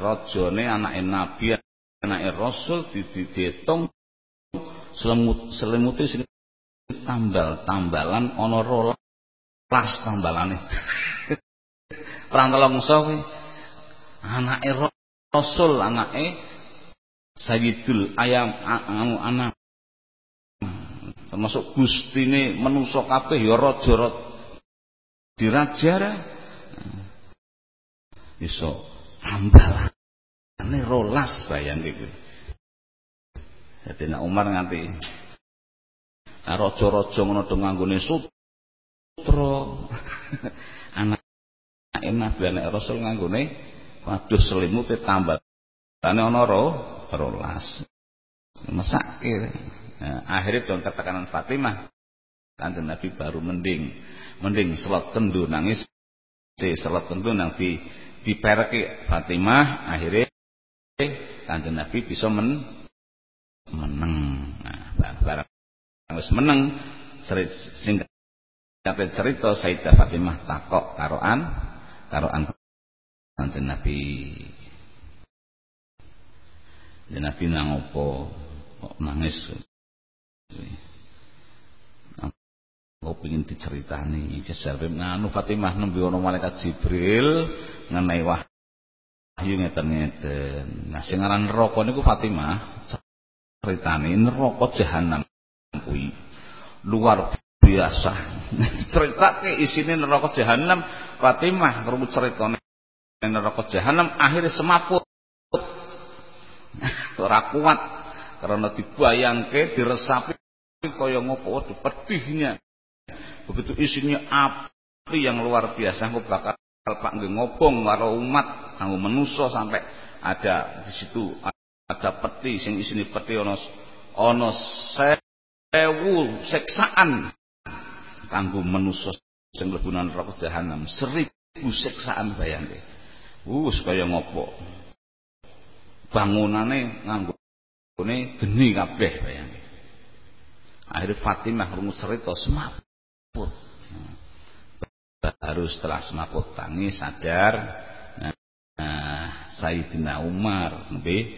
rajane anake nabi anake rasul diditung selimut selimute sing tambal tambalan ana rolas tambalane perang telongso kuwi anake rasul anake Sayyidul ayam anu anak termasuk gustine menungso kabeh ya raja dirajara iso Ambalane rolas bayang gitu. Jadi nak Umar nganti raja-raja ngono do nganggone sutra. Anak Nabi anak Rasul nganggone waduh selimute tambah. Tane ana ro rolas. Mesake. Nah, akhirnya dong katakan Fatimah kanjeng Nabi baru mending mending selat kendu nangis si selat kendu nang di diperke Fatimah akhirnya kanjeng Nabi bisa men meneng nah barang wis meneng sing Kata cerita Sayyidah Fatimah takok karoan karoan kanjeng Nabi. Kanjeng Nabi nang opo kok nangis. Aku pengen diceritani kejarpe nganu Fatimah nembe ana malaikat Jibril ngenai wahyu ngeten-ngeten. Nah sing aran neraka niku Fatimah ceritane neraka jahanam kuwi luar biasa. Cerita ke isine neraka jahanam Fatimah krungu ceritane neraka jahanam akhirnya semaput. Ora kuat karena dibayangke diresapi kaya ngopo waduh pedihnya. Begitu isinya api yang luar biasa aku bakal pak ngobong karo umat kanggo menuso sampai ada di situ ada peti sing isine peti ana ana sewu seksaan kanggo manusa sing mlebu neraka jahanam seribu siksaan bayangke. Wus kaya ngopo bangunane nganggo geni kabeh bayangke. Akhirnya Fatimah rungu cerita semaput. Baru setelah semaput tangi sadar nah, Sayyidina Umar lebih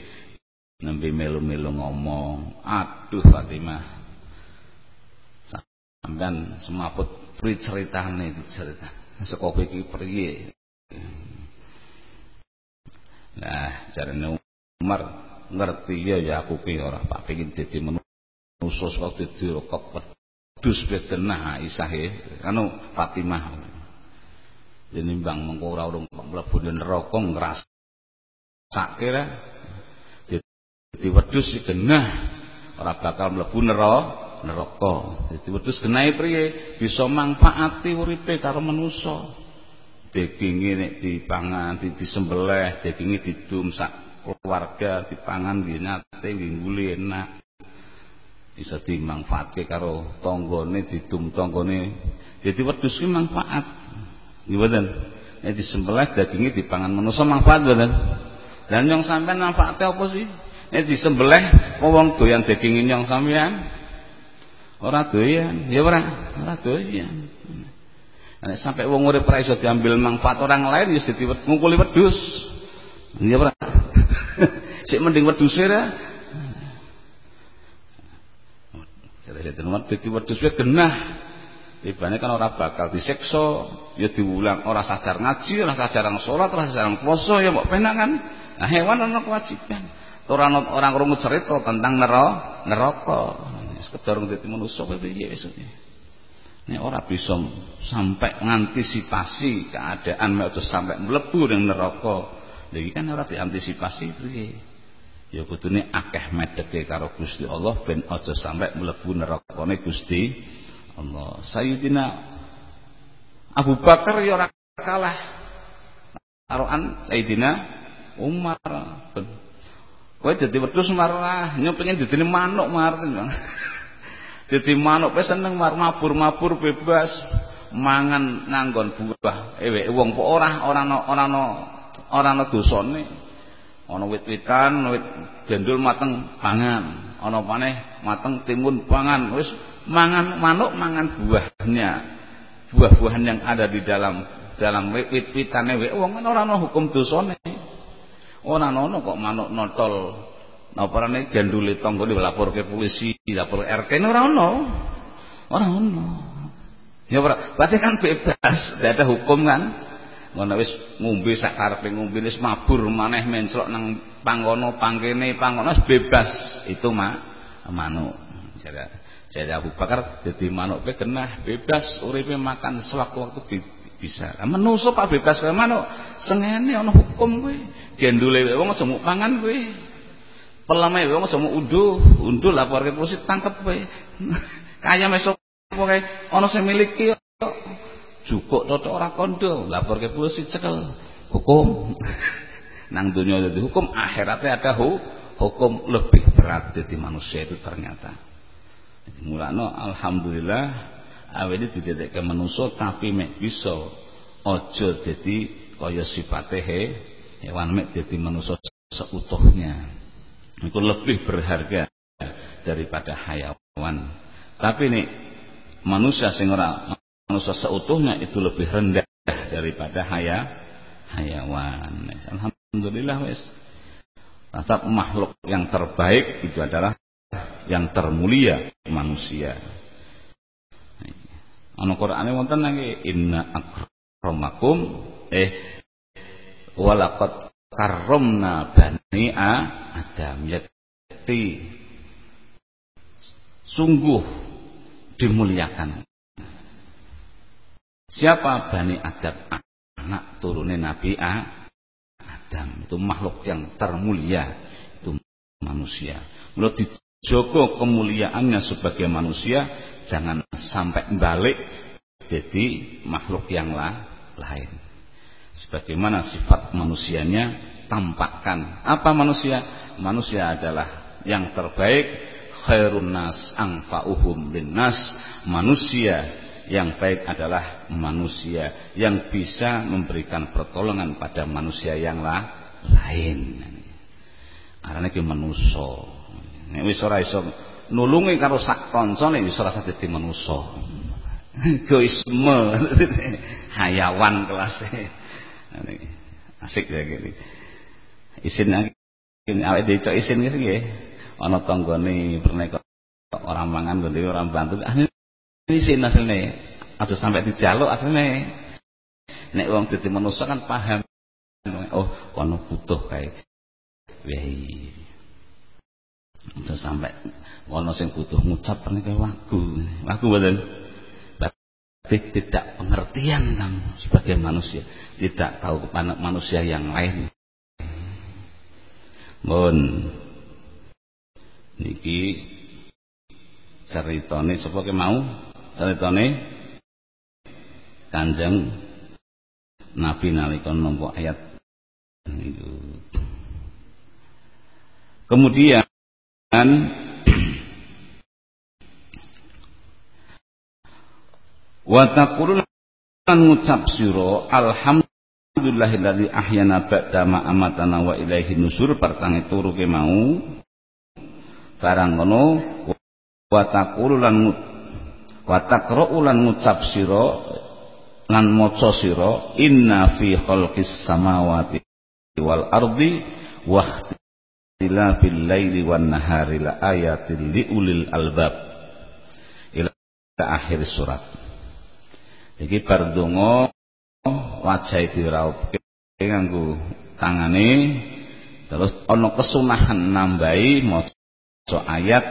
nembe melu-melu ngomong aduh Fatimah Sampeyan semaput pri ceritane dicerita. Saka iki priye? Nah, jarene Umar ngerti ya ya aku ki ora pak pengin dadi manusa kok dadi rokok pedus bedenah Aisyah ya. Anu Fatimah. Jenimbang mengko ora urung mlebu neraka ngrasake ra. Dadi wedhus genah ora bakal mlebu neraka neraka. Dadi wedhus genahe priye? Bisa manfaati uripe karo manusa. Daginge nek dipangan, disembelih, daginge didum sak keluarga dipangan nggih nyate nggih nguli enak. Bisa dimanfaatke karo tanggane, didum tanggane. Dadi wedhus ki manfaat. Nggih mboten? Nek disembelih daginge dipangan manusa manfaat mboten? Dan yang sampean manfaatnya apa sih? Nek disembelih wong doyan daging nyong sampean Ora doyan, ya ora, ora doyan. Nek sampai wong urip ora iso diambil manfaat orang lain ya dadi ngungkuli wedhus. Ya ora. Sik mending wedhuse ra. Jare nomor dadi wedhus wae genah. Ibane kan ora bakal disiksa, ya diulang ora sajar ngaji, ora sajarang salat, ora sajarang puasa ya mbok penak kan. Nah hewan ana kewajiban. Orang orang krungu cerita tentang neraka sekedar dadi manusa kowe piye wis Nek ora bisa sampai mengantisipasi keadaan mek sampai mlebu ning neraka. Lha iki kan ora diantisipasi piye? Ya kudune akeh medeke karo Gusti Allah ben aja sampai mlebu nerakane Gusti Allah. Sayyidina Abu Bakar ya ora kalah karoan Sayyidina Umar. Kowe dadi wedhus marah, nyok pengen didene manuk marah. Jadi manuk wis seneng mar mabur-mabur bebas mangan nganggon buah ewe wong kok ora ora ana ora ana ora ana dosane. Ana wit-witan, wit gendul mateng pangan, ana maneh mateng timun pangan. Wis mangan manuk mangan buahnya. Buah-buahan yang ada di dalam dalam wit-witane wong kan ora ana hukum dosane. Ora ana kok manuk notol Napa rene gandule tanggane laporke polisi, lapor RT ora ono. Ora ono. Ya ora, berarti kan bebas, tidak ada hukum kan. Ngono wis ngombe sak karepe ngombe wis mabur maneh menclok nang panggono pangkene panggono bebas. Itu mah manuk. Jadi Abu Bakar jadi manuk pe genah bebas uripe makan sewaktu-waktu bisa. Menuso Pak bebas kowe manuk sengene ana hukum kowe. Gendule wong aja muk pangan kowe. Peleme wong aja unduh, unduh laporke polisi tangkep kowe. Kaya mesok kowe ana sing miliki Cukup toto ora kondo, laporke polisi cekel. Hukum. Nang dunia ada hukum, akhiratnya ada hu, hukum lebih berat jadi manusia itu ternyata. Mulano alhamdulillah awene ke manusia tapi mek bisa aja dadi kaya sifate he, hewan mek dadi manusia seutuhnya. Itu lebih berharga daripada hayawan. Tapi nih manusia sing ora manusia seutuhnya itu lebih rendah daripada haya hayawan. Alhamdulillah wes. Tetap makhluk yang terbaik itu adalah yang termulia manusia. Ana Qur'ane wonten lagi inna akramakum eh walaqad karramna bani Adam yakti sungguh dimuliakan Siapa Bani Adam? Anak turunnya Nabi Adam. Itu makhluk yang termulia. Itu manusia. Menurut dijogo kemuliaannya sebagai manusia. Jangan sampai balik jadi makhluk yang lain. Sebagaimana sifat manusianya tampakkan. Apa manusia? Manusia adalah yang terbaik khairun nas angfa'uhum linnas manusia yang baik adalah manusia yang bisa memberikan pertolongan pada manusia yang lain. Karena iki manusa. Nek wis ora iso nulungi karo sak kancane wis ora dadi manusa. Hayawan kelas. Asik ya gini. Isin awake dhewe cok isin gitu nggih. Ana tanggane pernah orang mangan gede orang bantu. Ah, Isin asline. Aja sampai dijaluk asline. Nek wong dadi manusa kan paham. Oh, ono butuh kae. Wei. Aja sampai ono sing butuh ngucap nek wagu. Wagu mboten. Tapi tidak pengertian kamu sebagai manusia, tidak tahu manusia yang lain. Mohon niki ceritane sapa mau ceritane Kanjeng Nabi nalika nampa ayat. Kemudian wa taqulun ngucap sira alhamdulillahilladzi ahyana ba'da ma amatana wa ilaihi nusur. Pertangi turu ke mau. Barang ngono wa taqulun wa taqra'u lan ngucap sira lan maca sira inna fi khalqis samawati wal ardi wa ikhtilafil laili wan nahari la ayatin liulil albab. Ila akhir surat iki bar donga wajah diraupke nganggo tangane. Terus ana kesunahan nambahi maca ayat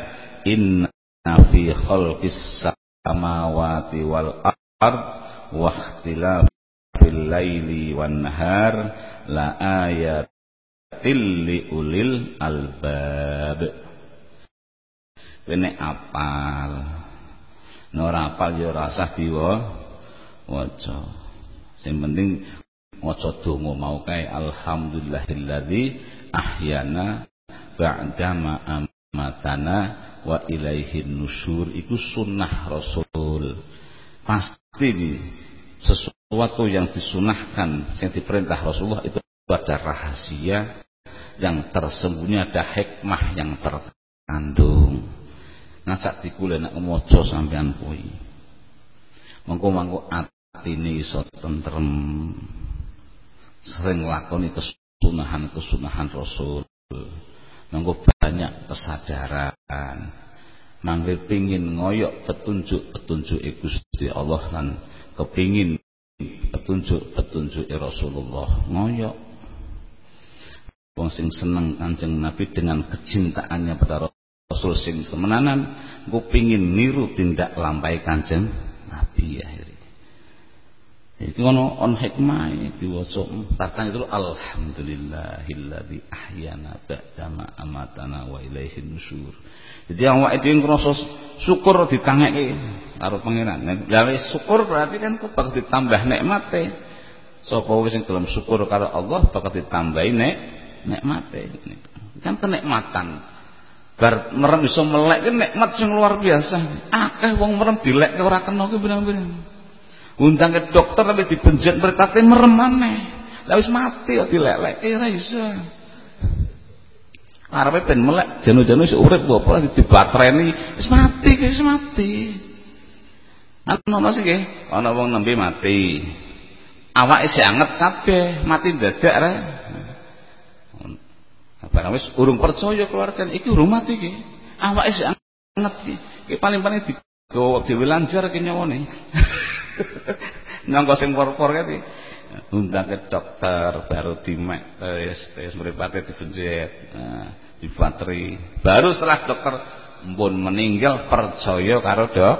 inna fi khalqis samawati wal ard wa ikhtilafil laili wan nahar la ayatil li ulil albab. Kene apal. Ora apal ya ora usah diwa waca. Sing penting maca donga mau kae alhamdulillahilladzi ahyana ba'da ma amatana wa ilaihin nusur itu sunnah Rasul. Pasti sesuatu yang disunahkan yang diperintah Rasulullah itu ada rahasia yang tersembunyi ada hikmah yang terkandung. Ngacak dikule nak mojo sampean kuwi. Mengko-mengko atine iso tentrem sering lakoni kesunahan-kesunahan Rasul Mangko banyak kesadaran. Mangke pingin ngoyok petunjuk-petunjuk Gusti Allah lan kepingin petunjuk-petunjuk Rasulullah ngoyok. Wong sing seneng Kanjeng Nabi dengan kecintaannya pada Rasul sing semenanan, ku pingin niru tindak lampai Kanjeng Nabi akhirnya. Iki ono on hikmah diwaca tatan itu alhamdulillahilladzi ahyana ba'dama amatana wa ilaihin nusyur. Jadi awak itu ngrasa syukur ditangeke karo pangeran. Lah wis syukur berarti kan kok bakal ditambah nikmate. Sapa wis sing gelem syukur karo Allah bakal ditambahi nek nikmate. Kan kenikmatan. Bar merem iso melek kan nikmat sing luar biasa. Akeh wong merem dilek ora kena ki bener-bener undang ke dokter tapi dibenjet berkata merem maneh mati kok dilelek ora iso. Arepe ben melek janu-janu wis urip apa ora dibatreni. Wis mati wis mati. Ana sih nggih? Ana wong nembe mati. Awake isih anget kabeh mati dadak re barang wis urung percaya keluarga iki urung mati iki awake isih anget iki paling-paling digawa dhewe lancar ki nyawane Nyangka sing por-por kati. Undang ke dokter baru dimek tes tes mripate dibenjet. Nah, dibateri. Baru setelah dokter mbun meninggal percaya karo dok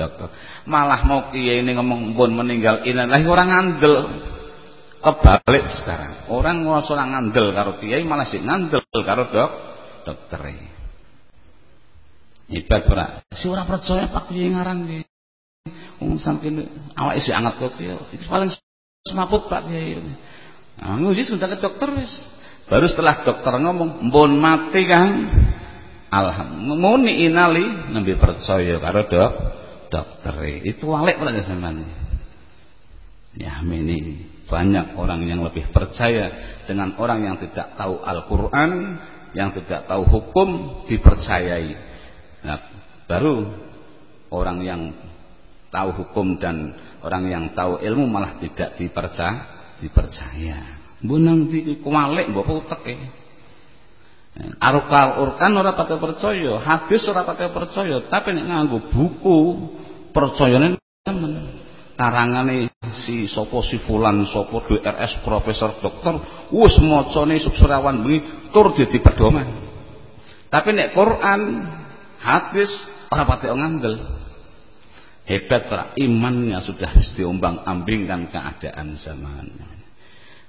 dokter. Malah mau kiai ini ngomong mbun meninggal ini orang ngandel. Kebalik sekarang. Orang ngrasa orang ngandel karo kiai malah sih ngandel karo dok dokter. Hebat ora? Si ora percaya Pak Kiai ngarang iki. Wong saking awake isih anget kok ya. Paling semaput Pak Kiai. Nah, nguji sudah ke dokter wis. Baru setelah dokter ngomong, "Mbon mati Kang." Alhamdulillah muni inali nembe percaya karo dok dokter. Itu walik pada sampean. Ya ini banyak orang yang lebih percaya dengan orang yang tidak tahu Al-Qur'an, yang tidak tahu hukum dipercayai. Nah, baru orang yang tahu hukum dan orang yang tahu ilmu malah tidak dipercaya dipercaya bunang di kualik mbok utek e Arukal urkan ora pakai percaya, hadis ora pakai percaya, tapi nek nganggo buku percayane temen. Karangane si sapa si fulan sapa DRS profesor dokter wis macane suksurawan bengi tur dadi pedoman. Tapi nek Quran, hadis ora pakai ngandel. Hebat para imannya sudah diombang ambingkan keadaan zaman.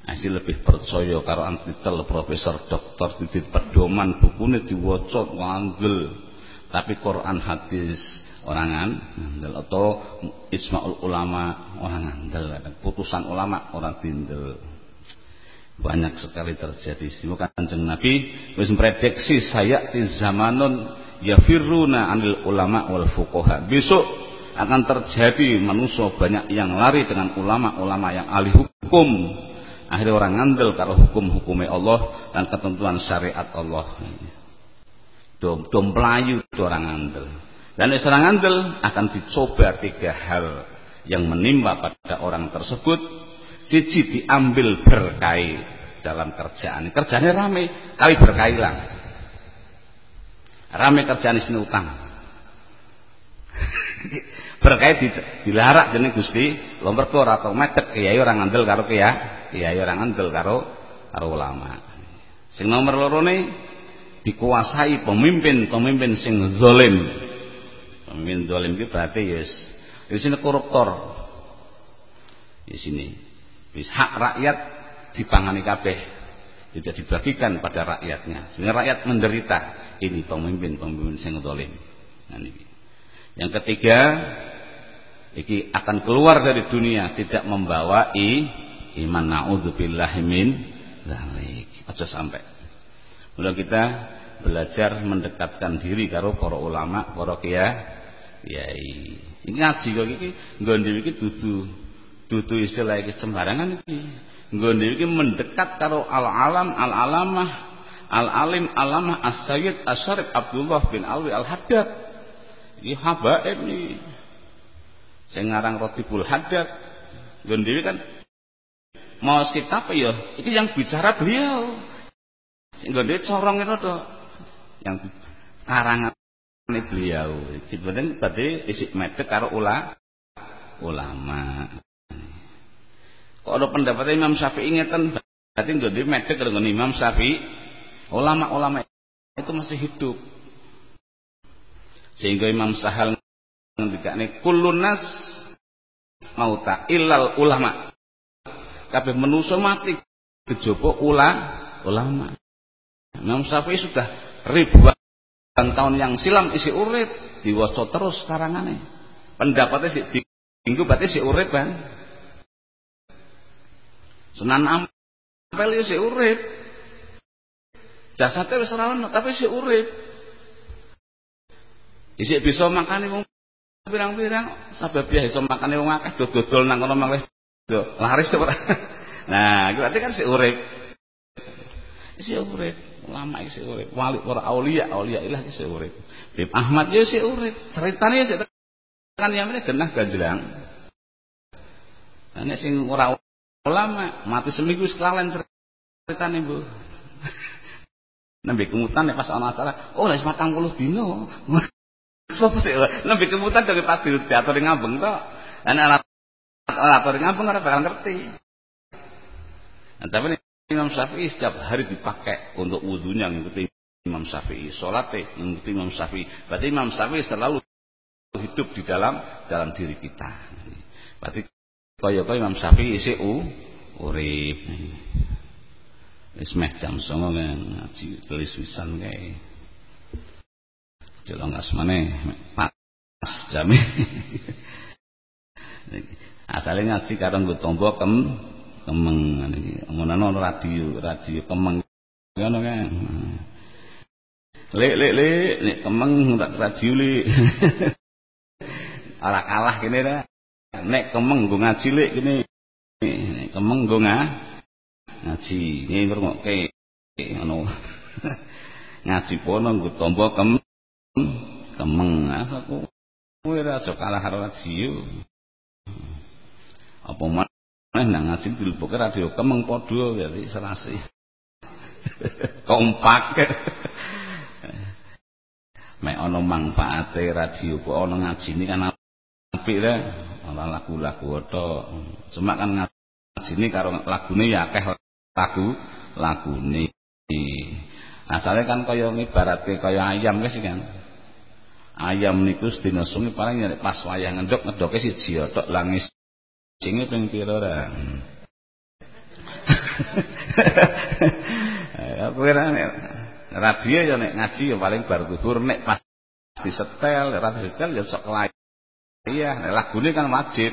Asih lebih percaya karo antitel profesor dokter di pedoman. Bukune diwaca wanggel. Tapi Quran hadis orang ngandel. Atau ismaul ulama orang ngandel. Putusan ulama orang tindel. Banyak sekali terjadi. Semoga kanjeng Nabi wis memprediksi saya di zamanun yafiruna anil ulama wal fuqaha. Besok akan terjadi manusia banyak yang lari dengan ulama-ulama yang ahli hukum. Akhirnya orang ngandel karo hukum-hukumnya Allah dan ketentuan syariat Allah. Dom, dom pelayu itu orang ngandel. Dan orang ngandel akan dicoba tiga hal yang menimpa pada orang tersebut. Siji diambil berkai dalam kerjaan. Kerjanya rame kali berkai rame kerjaan sini utang berkait dilarak dening Gusti lho mergo ora tau metek kiai ora ngandel karo kiai kiai ora ngandel karo karo ulama. Sing nomor loro ne dikuasai pemimpin-pemimpin sing zalim. Pemimpin zalim iki berarti ya di sini koruptor. Di sini wis hak rakyat dipangani kabeh tidak dibagikan pada rakyatnya. Sehingga rakyat menderita. Ini pemimpin-pemimpin sing zalim. Nah yang ketiga, iki akan keluar dari dunia tidak membawa i, iman naudzubillahi min dzalik. Aja sampai. Mula kita belajar mendekatkan diri karo para ulama, para kiai. Ini ngaji kok iki nggonde iki dudu dudu istilah iki sembarangan iki. Nggonde iki mendekat karo al-alam al-alamah al-alim alamah as-sayyid asyarif Abdullah bin Alwi al-Haddad Iki habaib nih. Sing ngarang Rotibul Haddad. Nggon dhewe kan mau kitab ya, iki yang bicara beliau. Sing corong itu to. Yang karangan beliau. Iki bener tadi isi metek karo ula ulama. Kok ada pendapat Imam Syafi'i ngeten berarti nggon dhewe metek karo Imam Syafi'i. Ulama-ulama itu masih hidup sehingga Imam Sahal ngendikane kullun nas mauta illal ulama. Kabeh manusa mati kejaba ula ulama. Imam Syafi'i sudah ribuan tahun yang silam isi urip diwaca terus karangane. Pendapatnya si tinggu berarti si urip kan Sunan Ampel ya si urip. Jasadnya wis tapi si urip isik bisa makane wong pirang-pirang sebab ya iso makane wong akeh dodol nang kono malah laris ora nah berarti kan si urip. Si urip ulama isi urip. Wali para aulia aulia ilah isi urip. Bib Ahmad ya isi urip. Ceritane ya kan yang ini genah ganjelang ini sing ora ulama mati seminggu sekalian ceritane Bu. Nembe kemutan pas ana acara oh wis 40 dino sapa sih nembe kemutan dari pas di teater ngabeng tok ana ora ngabeng ora bakal ngerti nah, tapi Imam Syafi'i setiap hari dipakai untuk wudhunya mengikuti Imam Syafi'i, sholatnya mengikuti Imam Syafi'i. Berarti Imam Syafi'i selalu hidup di dalam dalam diri kita. Berarti kaya kaya Imam Syafi'i isi u urip. Wis jam 09.00 kan ngaji tulis wisan kae. Jelong asmane pas jam. Asalnya ngaji karo nggo tombo kem kemeng iki. Ngono radio radio kemeng. Ngono kan lek lek lek nek kemeng radio lek. Ora kalah kene ta. Nek kemeng nggo ngaji lek kene. Nek kemeng nggo ngaji. Ngene ngrungokke ngono. Ngaji pono nggo tombo kem kemeng asaku kowe ora kalah karo radio apa Nah, nang ngaji dilebokke radio kemeng padha berarti serasi. Kompak. Mek ana manfaate radio kok ana ngajine kan apik ta. Ora lagu-lagu tok. Cuma kan ngajine karo lagune ya akeh lagu lagune. Asale kan kaya ngibaratke kaya ayam wis kan. Ayam niku sedina sungi paling pas wayah ngendok ngedoke siji tok langis Cinge ping pira ora? Aku kira radio ya nek ngaji ya paling bar zuhur nek pas disetel, ora disetel ya sok lain. Iya, nek lagune kan wajib.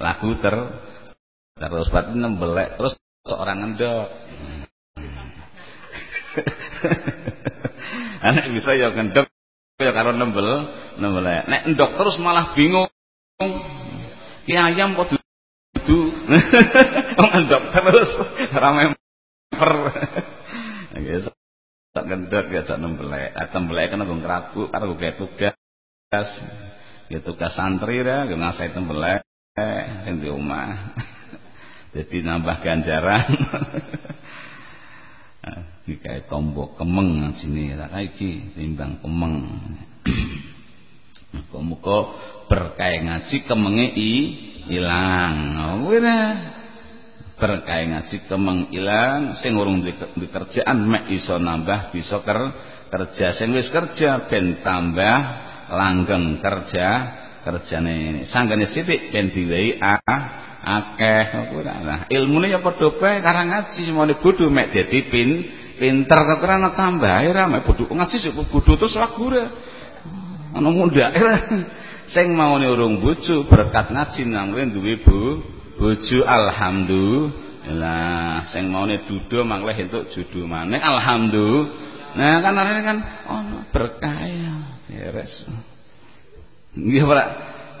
Lagu ter terus berarti nembelek terus seorang ngendok. Anak bisa ya ngendok ya karo nembel, nembelek. Nek endok terus malah bingung. Ki ayam kok kudu ngendok terus? Rame per guys tak gendok ya sak nembelek tembelek kan nggo ngrabu karo gawe tugas. Ya tugas santri ya ngasih tembelek sing di omah. Jadi nambah ganjaran iki kae tombok kemeng sini. Tak iki timbang kemeng. Muga-muga berkah ngaji kemenge i ilang. Kuwi berkah ngaji kemeng ilang sing urung di kerjaan mek iso nambah bisa ker kerja. Sing wis kerja ben tambah langgeng kerja kerjane sanggane sithik ben diwehi akeh kuwi nah ilmune ya padha bae karo ngaji. Semene bodho mek dadi pin pinter kekerana tambah ora mek bodho. Ngaji sik bodho terus wagure ana mundak sing maune urung bojo berkat ngaji nang duwe bu bojo alhamdulillah. Sing maune dudu mangleh entuk judu maneh alhamdulillah. Nah kan arene kan ono oh, berkah ya beres nggih ora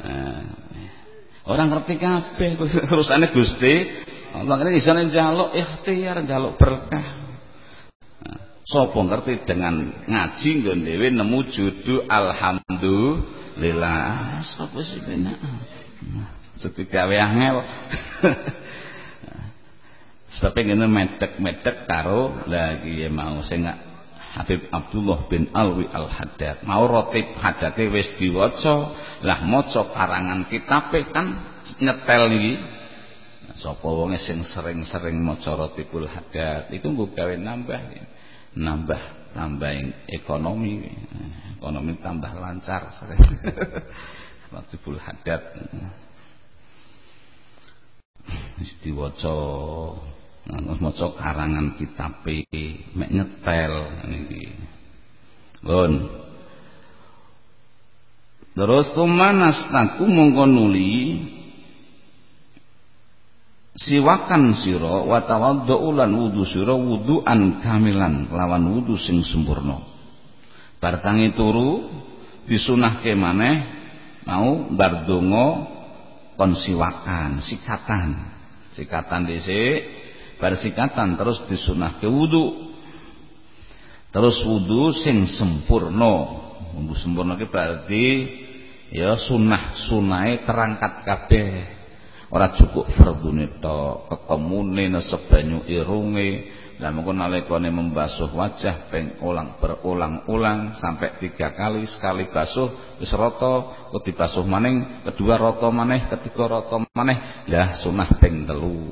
nah, orang ngerti kabeh urusane Gusti. Allah kene isane njaluk ikhtiar njaluk berkah Sopo ngerti dengan ngaji nggon dhewe nemu judu alhamdulillah. Sopo sih benak. Dadi gawe angel. Sebab ngene medek-medek karo lagi ya mau sing Habib Abdullah bin Alwi Al-Haddad mau rotib hadate wis diwaca lah maca karangan kitabe kan nyetel iki sapa wonge sing sering-sering maca rotibul haddad itu nggo gawe nambah ya nambah tambahin ekonomi ekonomi tambah lancar Ratibul hadat wis diwaca maca karangan kitabe mek nyetel niki Gon Terus tumanas taku mongko nuli siwakan sira wa tawaddu ulan wudu sira wuduan kamilan lawan wudu sing sempurna. Bar tangi turu disunahke maneh mau bar donga kon siwakan sikatan. Sikatan dhisik bar sikatan terus disunahke wudu. Terus wudu sing sempurna. Wudu sempurna ki berarti ya sunah sunahe terangkat kabeh ora cukup fardune tok ketemune nesep banyu irunge. Lah mengko nalikane membasuh wajah peng ulang berulang-ulang sampai tiga kali sekali basuh wis rata kok dibasuh maning kedua rata maneh ketiga rata maneh lah sunah ping telu.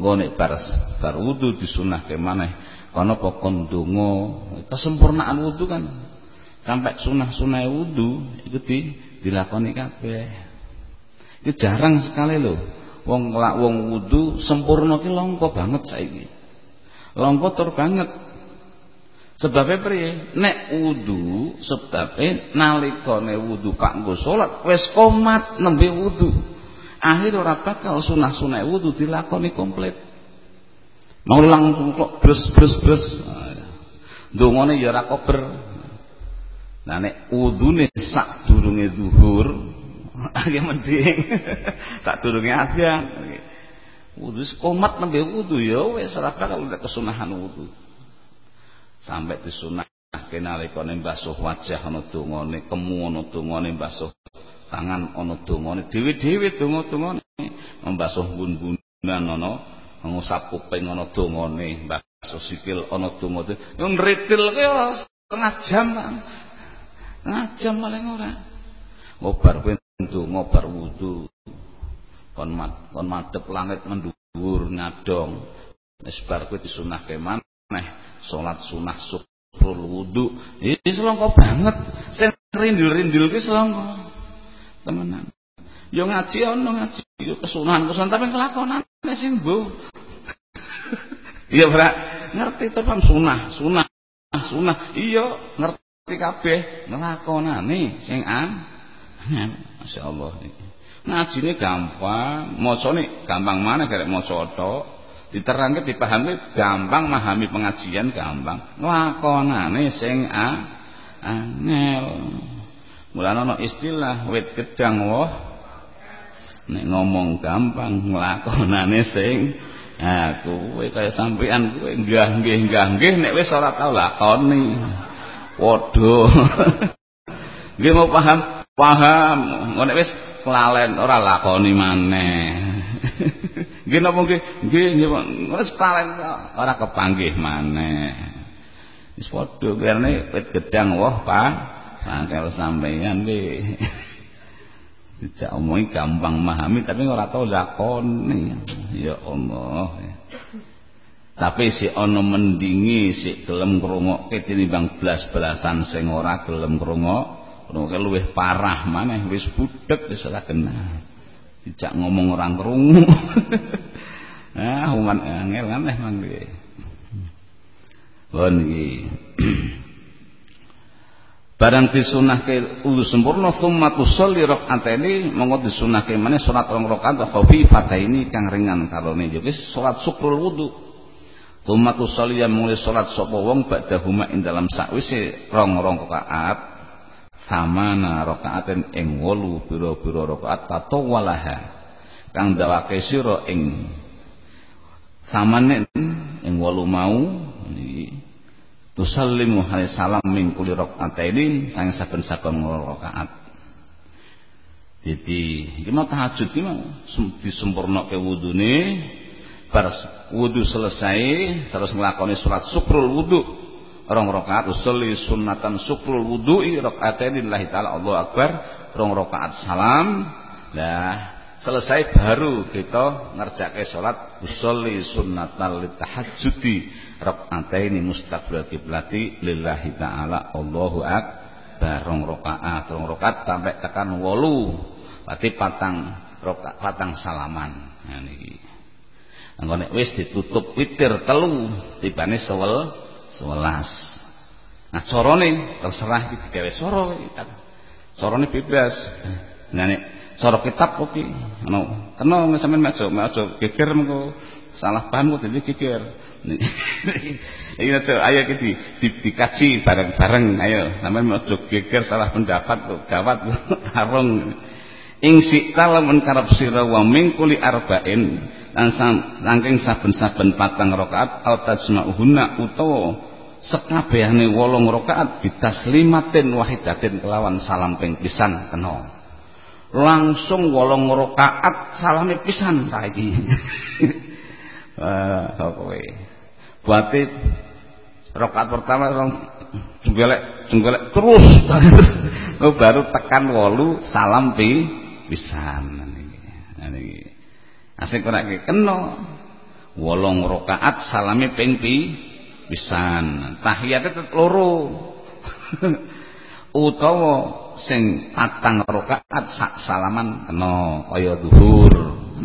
Ngene bar bar wudu disunahke maneh kono pokon kesempurnaan wudu kan. Sampai sunah-sunah wudu itu di, dilakoni kabeh itu jarang sekali loh. Wong lak wong wudu sempurna ki langka banget saiki. Langka tur banget. Sebabnya priye? Nek wudu sebabe nalikane wudu kanggo salat wis komat nembe wudu. Akhir ora bakal sunah-sunah wudu dilakoni komplit. Mau langsung kok bres-bres-bres. Dongane ya ora kober. Nah nek wudune sak durunge zuhur Agak mending. Tak durunge adzan. Wudu komat nembe wudu ya wis ora bakal kesunahan wudu. Sampai disunah kenalikane mbasuh wajah ana dongane, kemu ana dongane mbasuh tangan ana dongane, dhewe-dhewe donga-dongane membasuh gun-gunan ana ngusap kuping ana dongane, mbasuh sikil ana dongane. Yo ngritil ki setengah jam. Setengah jam paling ora. Ngobar kowe ndonga bar wudu. Kon mat kon madhep langit mendhuwur nyadong wis bar kowe disunahke maneh. Salat sunah suprul wudu. Iki selangka banget. Sing rindil-rindil ki selangka temenan. Yo ngaji ono ngaji. Yo kesunahan kesunahan. Tapi kelakonane sing mbuh. Iya ora ngerti tepan sunah sunah sunah. Iya ngerti kabeh. Nglakonane sing an Masya Allah ngaji ini gampang macane gampang mana karek maca tok. Diterangke dipahami gampang memahami pengajian gampang. Nglakonane sing angel. Mulane ana istilah wit gedang woh. Nek ngomong gampang nglakonane sing Ha kowe kaya sampean kowe nggah nggih nek wis ora tau lakoni. Padha. Nggih mau paham paham. Ngono wis kelalen ora lakoni maneh. Nggih napa nggih? Nggih wis kelalen ora kepanggih maneh. Wis padha kene wit gedang wah Pak. Mangkel sampeyan iki dijak omongi gampang memahami tapi ora tau lakoni. Ya Allah. Tapi si ana mendingi si gelem ngrungokke tinimbang blas-belasan sing ora gelem ngrungok Ngono luwih parah maneh wis budhek wis ora kena. Dijak ngomong orang krungu. ah, uman angel aneh mang iki. Bon iki. Barang disunahke udu sempurna summa tusolli rakaataini monggo disunahke maneh salat rong rakaat khafifataini kang ringan karone ya wis salat syukrul wudu. Summa tusolli yang mulai salat sapa wong ba'dahuma ing dalam sakwise rong-rong rakaat samana rakaaten ing wolu pira-pira rakaat tatawalaha. Kang dawake sira ing samane ing wolu mau tusallimu hal salam min kulli rakaataini sang saben-saben rakaat jadi iki mau tahajud iki mau disempurnake wudune bar wudu selesai terus nglakoni salat syukrul wudu rong rakaat usolli sunnatan syukrul wudu'i rakaatain lillahi taala. Allahu akbar. Rong rakaat salam. Lah selesai baru kita ngerjake salat usolli sunnatan litahajjudi rakaataini mustaqbil kiblati lillahi taala. Allahu akbar. Rong rakaat rong rakaat sampai tekan 8 berarti patang rokaat patang salaman. Nah niki. Wis ditutup witir telu tibane sewel sewelas. Nah carane terserah iki digawe swara carane bebas. Nah nek cara kitab oke ana kena sampean aja aja geger mengko. Salah paham kok geger. Iki aja ayo iki di, di, dikaji bareng-bareng. Ayo sampean aja geger salah pendapat kok gawat karung ing sikta lamun karep sira wa mingkuli arba'in lan saking saben-saben patang rakaat al tasma'uhunna utawa sekabehane wolong rakaat bitaslimatin wahidatin kelawan salam ping pisan kena. Langsung wolong rakaat salame pisan ta iki wah kowe. Berarti rakaat pertama jenggelek jenggelek terus. Baru tekan wolu salam pi pisan niki. Asik ora kena. Wolong rakaat salame ping pisan. Tahiyate loro. Utawa sing patang rakaat sak salaman kena kaya zuhur.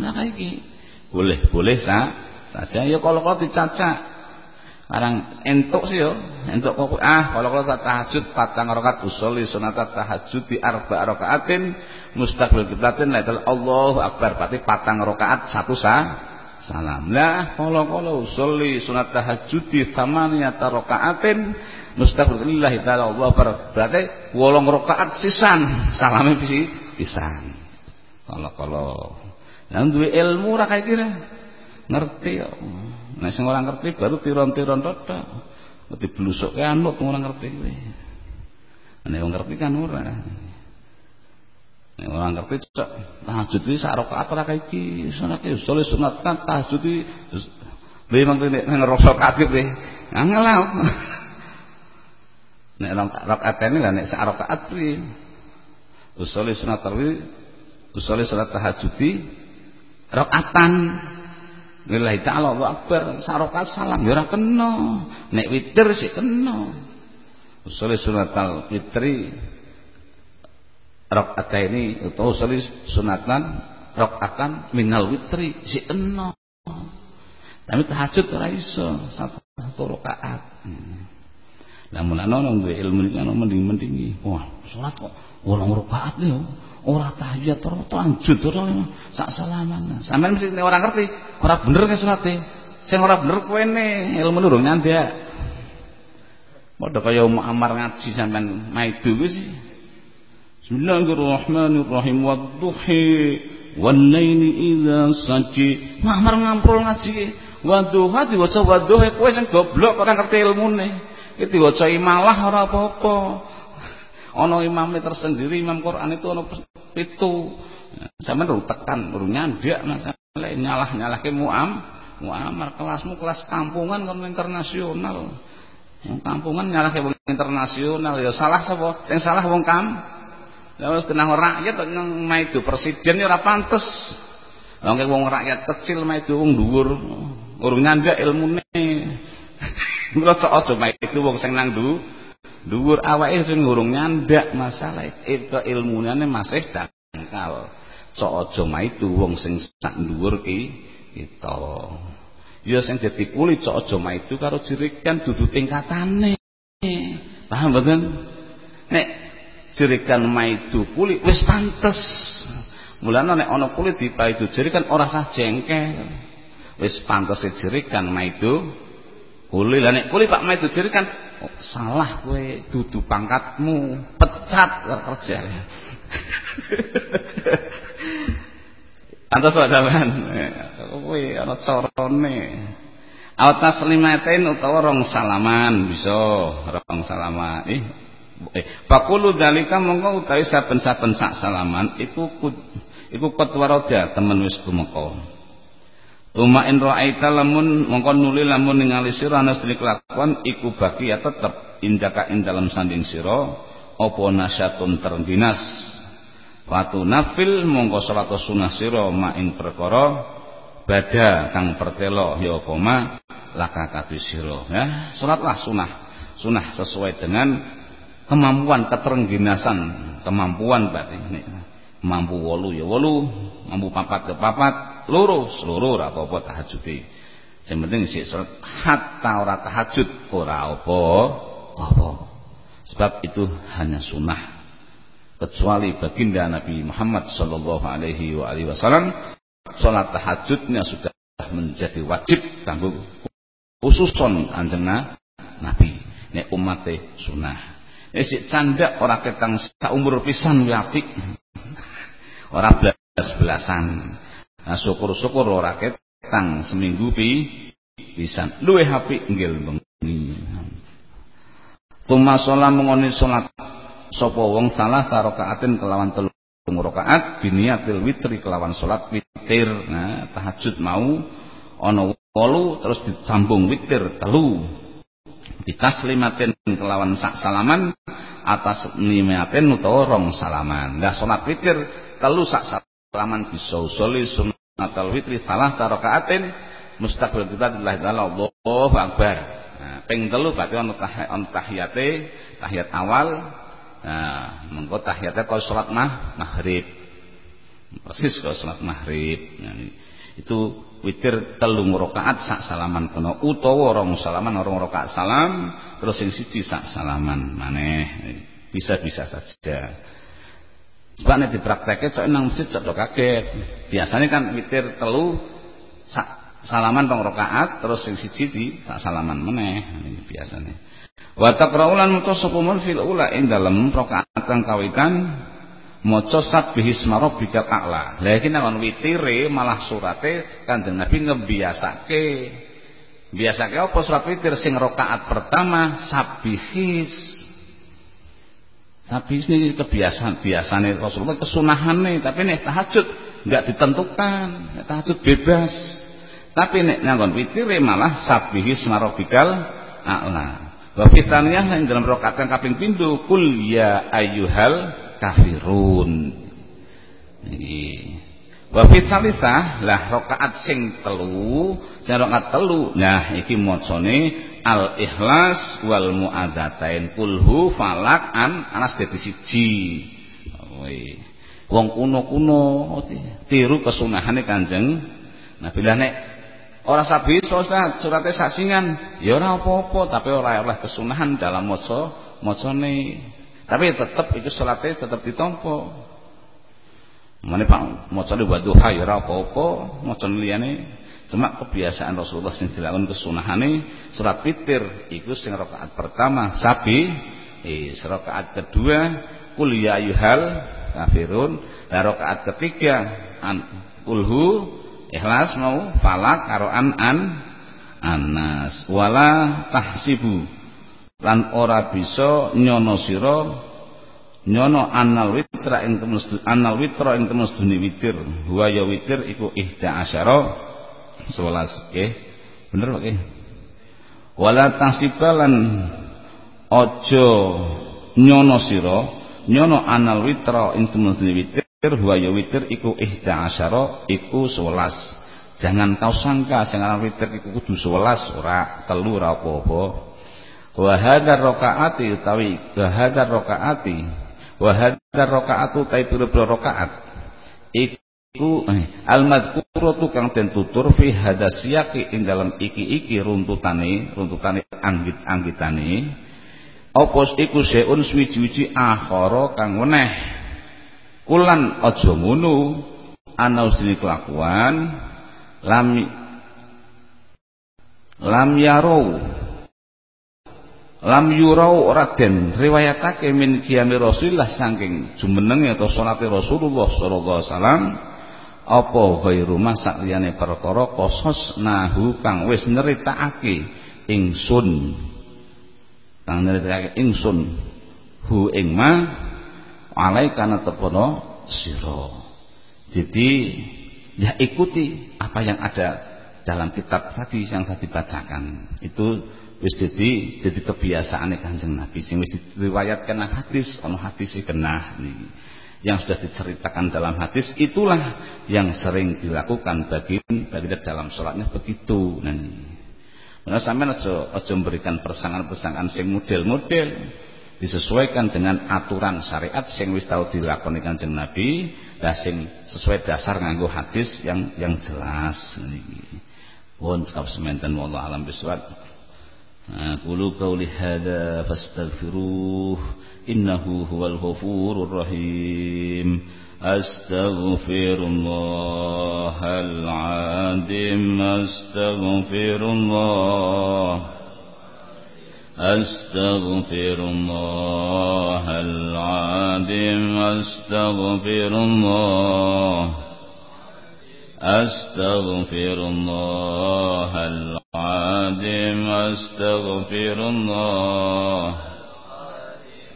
Nah iki boleh-boleh sa saja ya kalau kalau dicacak Arang entuk sih yo, entuk kok ah kalau kalau tak tahajud patang rakaat usolli sunat tahajud di arba rakaatin mustaqbil kiblatin laital Allahu akbar berarti patang rakaat satu sah salam. Nah, kalau kalau usolli sunat tahajud di samaniyata rakaatin mustaqbil lillahi taala Allah akbar berarti wolong rakaat sisan salame pisi pisan. Kalau kalau yang duwe ilmu ra kaya ngerti ya. Nek sing ora ngerti baru tiron-tiron totok. Mesti blusuke anut ora ngerti kuwi. Nek wong ngerti kan ora. Nek ora ngerti cok tahajud iki sak rakaat ora iki. Sunat iki saleh sunat kan tahajud iki Lha mang nek nang rakaat iki angel Nek rakaat ini lah nek sak rakaat kuwi. Usoleh sunat tarawih, usoleh salat tahajudi rakaatan Lillahi ta'ala wa akbar. Sarokat salam ya ora kena. Nek witir sih kena. Usuli sunatal fitri ini atau usuli sunatan rakaatan minal witri sih kena. Tapi tahajud ora iso satu, satu rakaat. Namun ana nang ilmu iki ana mending-mendingi. Wah salat kok ora rakaat lho ora tahiyat ora lanjut ora sak salaman. Sampean mesti ora ngerti ora bener ke salate sing ora bener kuwene ilmu durung nyandak padha kaya Muammar ngaji sampean maidu kuwi sih. Bismillahirrahmanirrahim. Wadduhi wan laili idza saji Muammar ngamprul ngaji. Wadduha diwaca wadduhi. Kowe sing goblok ora ngerti ilmune. Iki diwaca imalah ora apa-apa ana imame tersendiri imam Quran itu ana itu sama urung tekan urung nyandak masalah nyalah ke muam. Muamar kelasmu kelas kampungan kon internasional. Yang kampungan ke wong internasional. Ya salah sapa? Sing salah wong kam. Lha kena rakyat nang maido. Presiden ya ora pantes. Wong wong rakyat kecil maido wong dhuwur. Urung nyandak ilmune. Mula aja maido wong sing nang dhuwur dhuwur awake sing ngurung nyandak masalah itu. Ilmunane masih dangkal. Sok aja maitu wong sing sak dhuwur ki kita. Ya sing dadi kulit sok aja maitu karo jirikan dudu tingkatane. Paham mboten? Nek jirikan maitu kulit wis pantes. Mulane nek ana kulit dipaidu jirikan ora sah jengkel. Wis pantes jirikan maitu kulit lah nek kulit Pak maidu jirikan oh, salah kowe dudu pangkatmu? Pecat kerja. Antas Pak sampean kowe ana carane. Aw taslimatain utawa rong salaman bisa rong salaman. Eh fakulu dalika mongko utawi saben-saben sak salaman iku iku kotwaroda temen wis tumeka Tuma in ra'aita lamun mongko nuli lamun ningali sira ana kelakuan iku bakia tetep indaka ing dalam sanding sira apa nasyatun terdinas. Watu nafil mongko salat sunah sira ma ing perkara bada kang pertelo ya apa ma laka kadhi sira. Ya salatlah sunah. Sunah sesuai dengan kemampuan keterenggiнаsan kemampuan berarti mampu wolu ya wolu mampu papat ya papat loro seluruh ora apa-apa tahajude sing penting sik salat hatta ora tahajud ora apa-apa sebab itu hanya sunnah. Kecuali baginda Nabi Muhammad sallallahu alaihi wa alihi wasallam salat tahajudnya sudah menjadi wajib kanggo khususon kanjeng Nabi. Nek umate sunah nek sik candak ora ketang saumur pisan kuwi apik ora belas-belasan nah syukur-syukur ora ketang seminggu pi pisan. Luwih apik nggih bengi. Tuma sholat mengoni sholat. Sapa wong salah sarokaatin kelawan telu rakaat biniatil witri kelawan salat witir. Nah tahajud mau ana wolu terus disambung witir telu. Ditaslimatin kelawan sak salaman atas nimatin utawa rong salaman. Nah salat witir telu sak salaman bisa usuli sunatul witri salah sarokaatin mustaqbil kita lillahi ta'ala Allahu akbar nah ping telu berarti ana tahiyate tahiyat awal Nah, mengko tahiyatnya kalau sholat mah maghrib. Persis kalau sholat maghrib. Nah, itu witir telung rakaat sak salaman kena utawa rong salaman rong rakaat salam terus sing siji sak salaman maneh. Bisa-bisa saja. Sebab nek cok nang masjid cok kaget. Biasanya kan witir telu salaman rong rakaat terus sing siji di salaman meneh. Ini biasanya. Wa taqra'ulan maca sapa fil ula ing dalem rakaat kang kawitan maca sabbihisma rabbikal a'la. Lah iki nek witire malah surate Kanjeng Nabi ngebiasake. Biasake apa surat witir sing rakaat pertama sabbihis. Tapi ini kebiasaan biasane Rasulullah kesunahane, tapi nek tahajud enggak ditentukan, nek tahajud bebas. Tapi nek nganggon witire malah sabbihis marobikal a'la. Wa yang dalam rakaat kaping pindho kul ya ayyuhal kafirun. Wa fitalisah lah rakaat sing telu, sing rakaat telu. Nah iki macane al ikhlas wal muadzatain kulhu falak an anas dadi siji. Wong kuno-kuno tiru kesunahane Kanjeng Nabi lah nek Orang sabi Ustaz, suratnya sasingan, ya ora apa-apa, tapi ora oleh kesunahan dalam maca macane. Tapi tetap itu salatnya tetap ditampa. Mane Pak, macane wadduha ya ora apa-apa, macane liyane cuma kebiasaan Rasulullah sing dilakukan kesunahane surat witir iku sing rakaat pertama sabi eh rakaat kedua kul ya kafirun. Dan rakaat ketiga an ikhlas mau falak karo an an anas. Wala tahsibu. Lan ora bisa nyono sira nyono anal witra ing temes anal witra ing temes duni witir wa ya witir iku ihda asyara 11 nggih bener Pak nggih wala tahsibalan aja nyono sira nyono anal witra ing temes duni witir Wa ya witir iku ihda asyara iku 11. Jangan kau sangka sing aran witir iku kudu 11 ora telu ora apa-apa. Wa hadzal rakaati utawi wa hadzal rakaati wa hadzal rakaatu ta pira-pira rakaat. Iku eh, al madhkuratu kang den tutur fi hadasiyaki ing dalam iki-iki runtutane runtutane anggit-anggitane apa iku seun suwi-wiji akhara kang weneh. Kulan aja ngono ana usine kelakuan lam lam yarau lam yurau ora den riwayatake min kiami Rasulullah saking jumeneng atau salate Rasulullah sallallahu alaihi wasallam apa ghairu masak liyane perkara kosos nahu kang wis nyeritakake ingsun kang nyeritakake ingsun hu ing ma alaikana tepono siro jadi ya ikuti apa yang ada dalam kitab tadi yang tadi bacakan. Itu wis jadi jadi kebiasaan kanjeng Nabi. Sing wis diriwayatkan hadis ono hadis kenah nih yang sudah diceritakan dalam hadis itulah yang sering dilakukan bagi bagi dalam sholatnya begitu nah Mana sampean aja aja memberikan persangan-persangan sing model-model disesuaikan dengan aturan syariat sing wis tau dilakoni Kanjeng Nabi lah sing sesuai dasar nganggo hadis yang yang jelas niki. Pun semanten wallahu alam bisawab أقول قولي هذا فاستغفروه إنه هو الغفور الرحيم. أستغفر الله العادم أستغفر الله أستغفر الله العادم أستغفر الله أستغفر الله العادم أستغفر الله.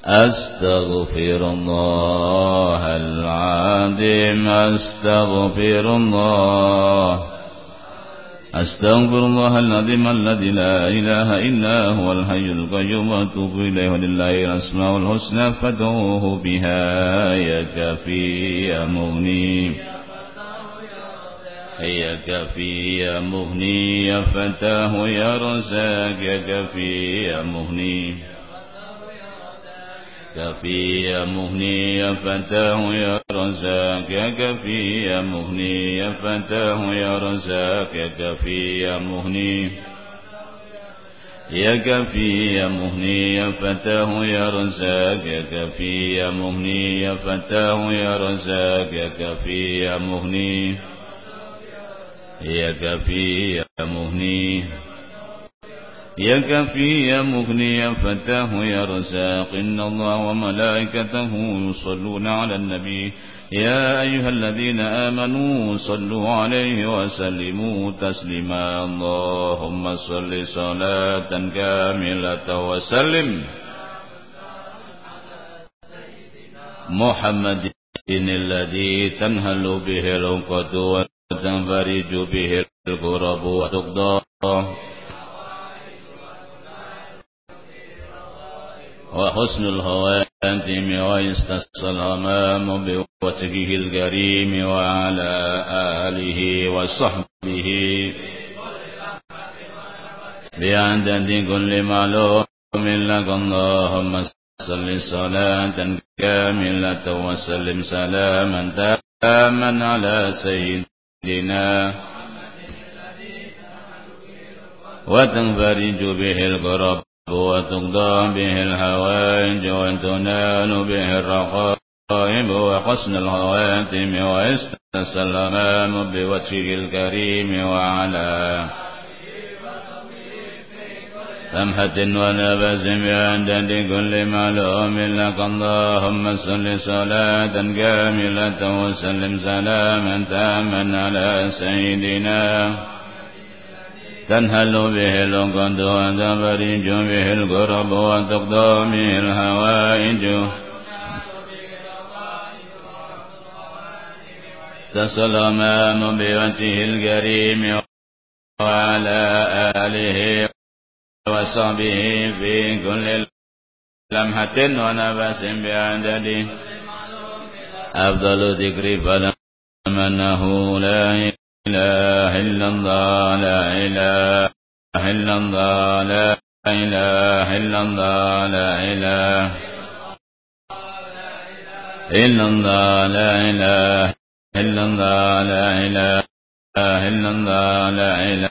أستغفر الله العظيم أستغفر الله. أستغفر الله العظيم الذي لا إله إلا هو الحي القيوم وأتوب إليه ولله الأسماء الحسنى فادعوه بها يا كافي يا مغني. يا كفي يا مهني يا فتاه يا رزاق يا كفي يا مهني يا فتاه يا في كفي يا فتاه يرزقك يا مغني يا كفي يا مهني يا فتاه يا رزاق يا كفي يا مهني. يا فتاه يا رزاق يا كفي يا مهني. يا كفي يا مغني يا كفي يا مغني يا فتاه يا رزاق إن الله وملائكته يصلون على النبي يا أيها الذين آمنوا صلوا عليه وسلموا تسليما اللهم صل صلاة كاملة وسلم محمد الذي تنهل به العقد وتنفرج به الكرب وتقضى. وحسن الخواتم ويستسقى الغمام بوجهه الكريم وعلى آله وصحبه. بعدد كل معلوم لك اللهم صل صلاة كاملة وسلم سلاما تاما على سيدنا وتنفرج به القرب وتقضى به الحوائج وتنال به الرقائب وحسن الخواتم ويستسى الأمام بوجهه الكريم وعلى لمحة ونفس بعدد كل معلوم لك. اللهم صل صلاة كاملة وسلم سلاما تاما على سيدنا. تنهل به العقد وتفرج به الكرب وتقضى به الهوائج. تصل أمام بوجهه الكريم وعلى آله وصحبه في كل لمحة ونفس بعدده أفضل ذكر فلم أنه لا إله إلا الله لا إله إلا الله لا إله إلا الله لا إله إلا الله لا إله إلا الله لا إله إلا الله لا إله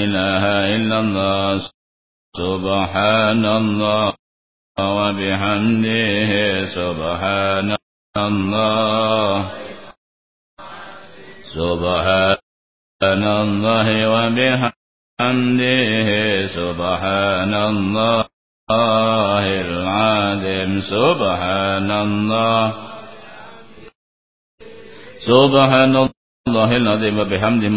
إله إلا الله سبحان الله وبحمده سبحان الله سبحان الله وبحمده سبحان الله العظيم سبحان الله سبحان الله العظيم وبحمده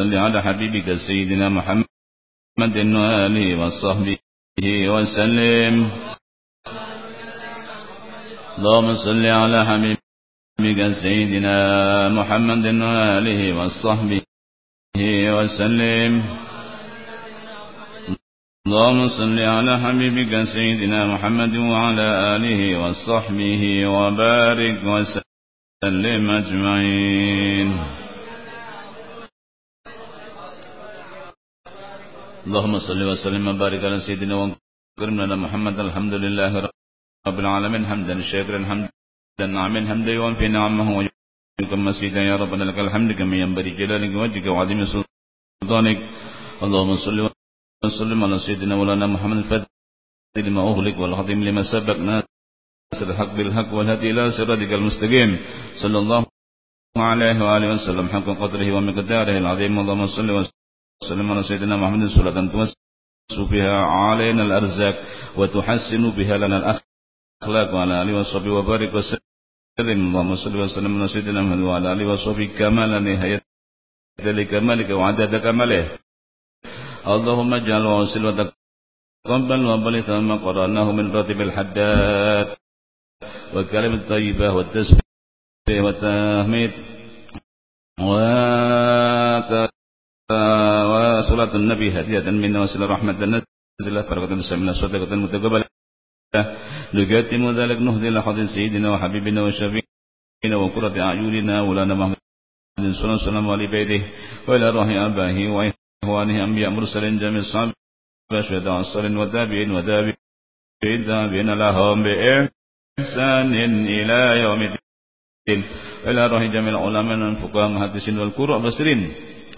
صل على حبيبك سيدنا محمد وآله وصحبه وسلم. اللهم صل على حبيبك سيدنا محمد وآله وصحبه وسلم. اللهم صل على حبيبك سيدنا محمد وعلى آله وصحبه وبارك وسلم أجمعين. اللهم صل وسلم وبارك على سيدنا وكرم لنا محمد الحمد لله رب العالمين حمدا شاكرا حمدا نعما حمدا يوفي نعمه ويكم مسيدا يا ربنا لك الحمد كما ينبغي جلالك وجهك وعظيم سلطانك. اللهم صل وسلم على سيدنا مولانا محمد الفاتح لما أغلق والخاتم لما سبق ناصر الحق بالحق والهدي إلى صراطك المستقيم. صلى الله عليه وآله وسلم حق قدره ومقداره العظيم. اللهم صل وسلم على سيدنا محمد صلاة توسع بها علينا الأرزاق وتحسن بها لنا الأخلاق وعلى آله وصحبه وبارك وسلم. اللهم صل وسلم على سيدنا محمد وعلى آله وصحبه كمال نهاية لكمالك وعدد كماله اللهم اجعل وصل وتقبل وبلغ ثم قرأناه من راتب الحداد والكلم الطيبة والتسبيح والتحميد. وصلاة النبي هدية منا وصلة رحمة نزل فرقة سمنا صدقة متقبلة. نقدم ذلك نهدي لحظ سيدنا وحبيبنا وشفينا وقرة أعيننا ولانا محمد صلى الله عليه وسلم وعلى بيته وإلى روح أبائه وإخوانه أنبياء مرسلين جميع الصحابة وشهداء الصالحين والتابعين وتابعين تابعين لهم بإحسان إلى يوم الدين. وإلى روح جميع العلماء والفقهاء المحدثين والقراء والبصرين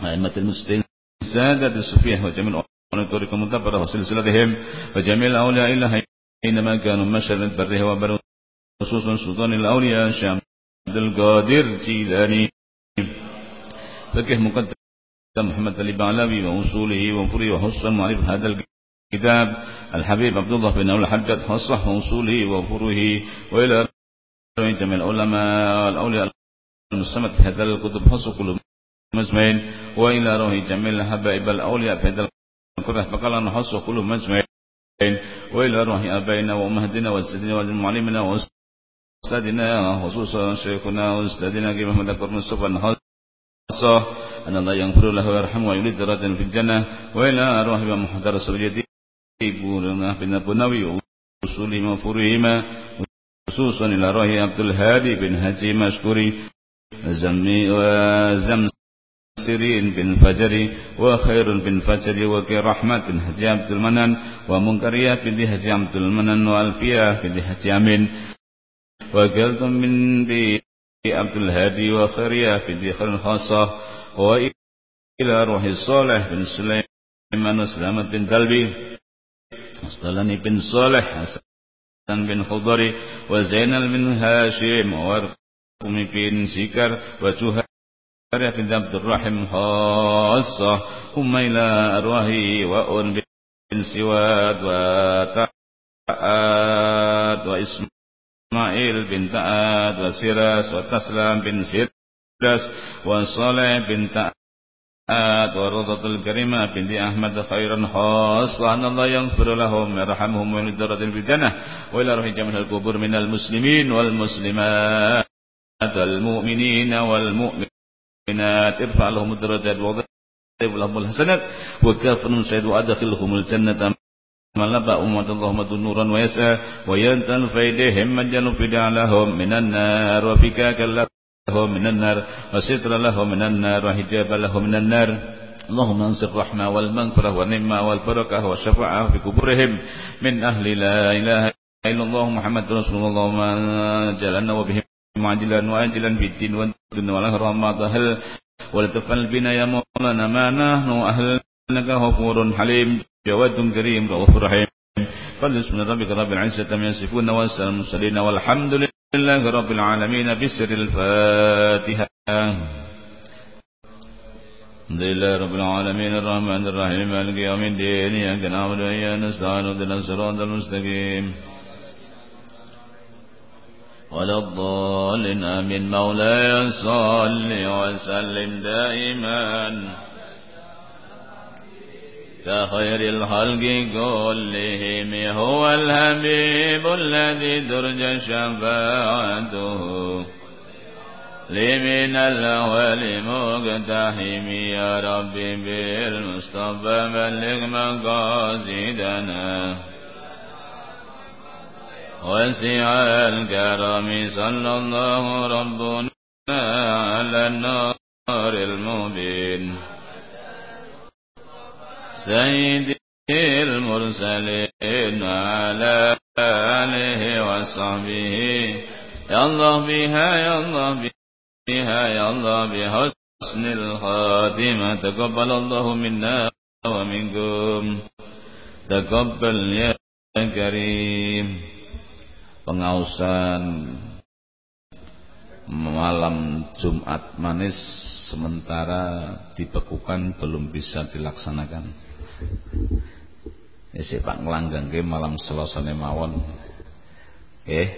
أئمة المسلمين. سادة الصفية وجميع العلماء الطريق المتبرة وسلسلتهم وجميع الأولياء إلى حينما كانوا مشهد البر وبر خصوصا سلطان الأولياء شام عبد القادر جيلاني. فكه مقدم محمد علي بعلوي وأصوله وفره وحسن معرفة هذا الكتاب. الحبيب عبد الله بن أول حجة حصح وأصوله وفره وإلى جميع العلماء والأولياء المسمى في هذا الكتب حصوا كل مجمعين. وإلى روح جميع الحبائب الأولياء في الكتب فقال حصوا كل مجمعين. وإلى روح أبائنا وأمهدنا وسيدنا والمعلمنا وأستاذنا خصوصا شيخنا وأستاذنا كما محمد أكبر مصطفى النحاصة أن الله يغفر له ويرحمه ويولد درجة في الجنة. وإلى أرواح محضر سريته بورنا بن البنوي وأصولهم وفروعهما خصوصا إلى أرواح عبد الهادي بن هجي مشكوري زمي وزمسرين بن فجري وخير بن فجري وكي رحمة بن هجي عبد المنان ومنكرية بن هجي عبد المنان وألفية بن هجي أمين. وكلتم من دي عبد الهادي وخيرية بن خير خاصة. وإلى روح الصالح بن سليمان وسلامة بن دلبي مصطلني بن صالح حسن بن خضري وزينل بن هاشم ورقم بن سكر وجهر شريعة عبد الرحم خاصة. هم إلى أرواحي وأن بن سواد وتعاد. وإسماعيل بن تعاد وسيرس وتسلم بن سيرس وصالح بن تعاد ورضة الكريمة بنت أحمد خيرا خاصة. أن الله يغفر لهم ويرحمهم ويجرد بالجنة وإلى روح جميع القبور من المسلمين والمسلمات المؤمنين والمؤمنين المؤمنات. ارفع لهم الدرجات وضعف لهم الحسنات وكافر سعيد وأدخلهم الجنة. من لبأ أمة الله مد نورا ويسعى وينتن في إيديهم مجل فدع لهم من النار وفكاك لهم من النار وستر لهم من النار وحجاب لهم من النار. اللهم انصر الرحمة والمنفره والنعمة والبركة والشفاعة في قبورهم. من أهل لا إله إلا الله محمد رسول الله. ما جلنا وبهم معجلا وآجلا في الدين والدنيا والآخرة ما ظهر ولتفعل بنا يا مولانا ما نحن أهل. إنك غفور حليم. جواد كريم. رؤوف رحيم. قل بسم ربك رب العزة من يصفون والسلام المرسلين. والحمد لله رب العالمين بسر الفاتحة. الحمد لله رب العالمين. الرحمن الرحيم. مالك يوم الدين. إياك نعبد وإياك نستعين. اهدنا الصراط المستقيم. ولا الضالين آمين. مولاي صل وسلم دائما. كخير الخلق كلهم هو الحبيب الذي درج شفاعته. لي من الأول مقتحم يا ربي بالمصطفى بلغ مقاصدنا. وسع الكرم صلى الله ربنا على النار المبين. سيد المرسلين على آله وصحبه. يا الله بها يا الله بها يا الله بحسن الخاتمة. تقبل الله منا ومنكم. تقبل يا كريم. Pengausan malam Jumat manis sementara dibekukan belum bisa dilaksanakan. Ya Pak ngelanggang malam selesai mawon. Eh,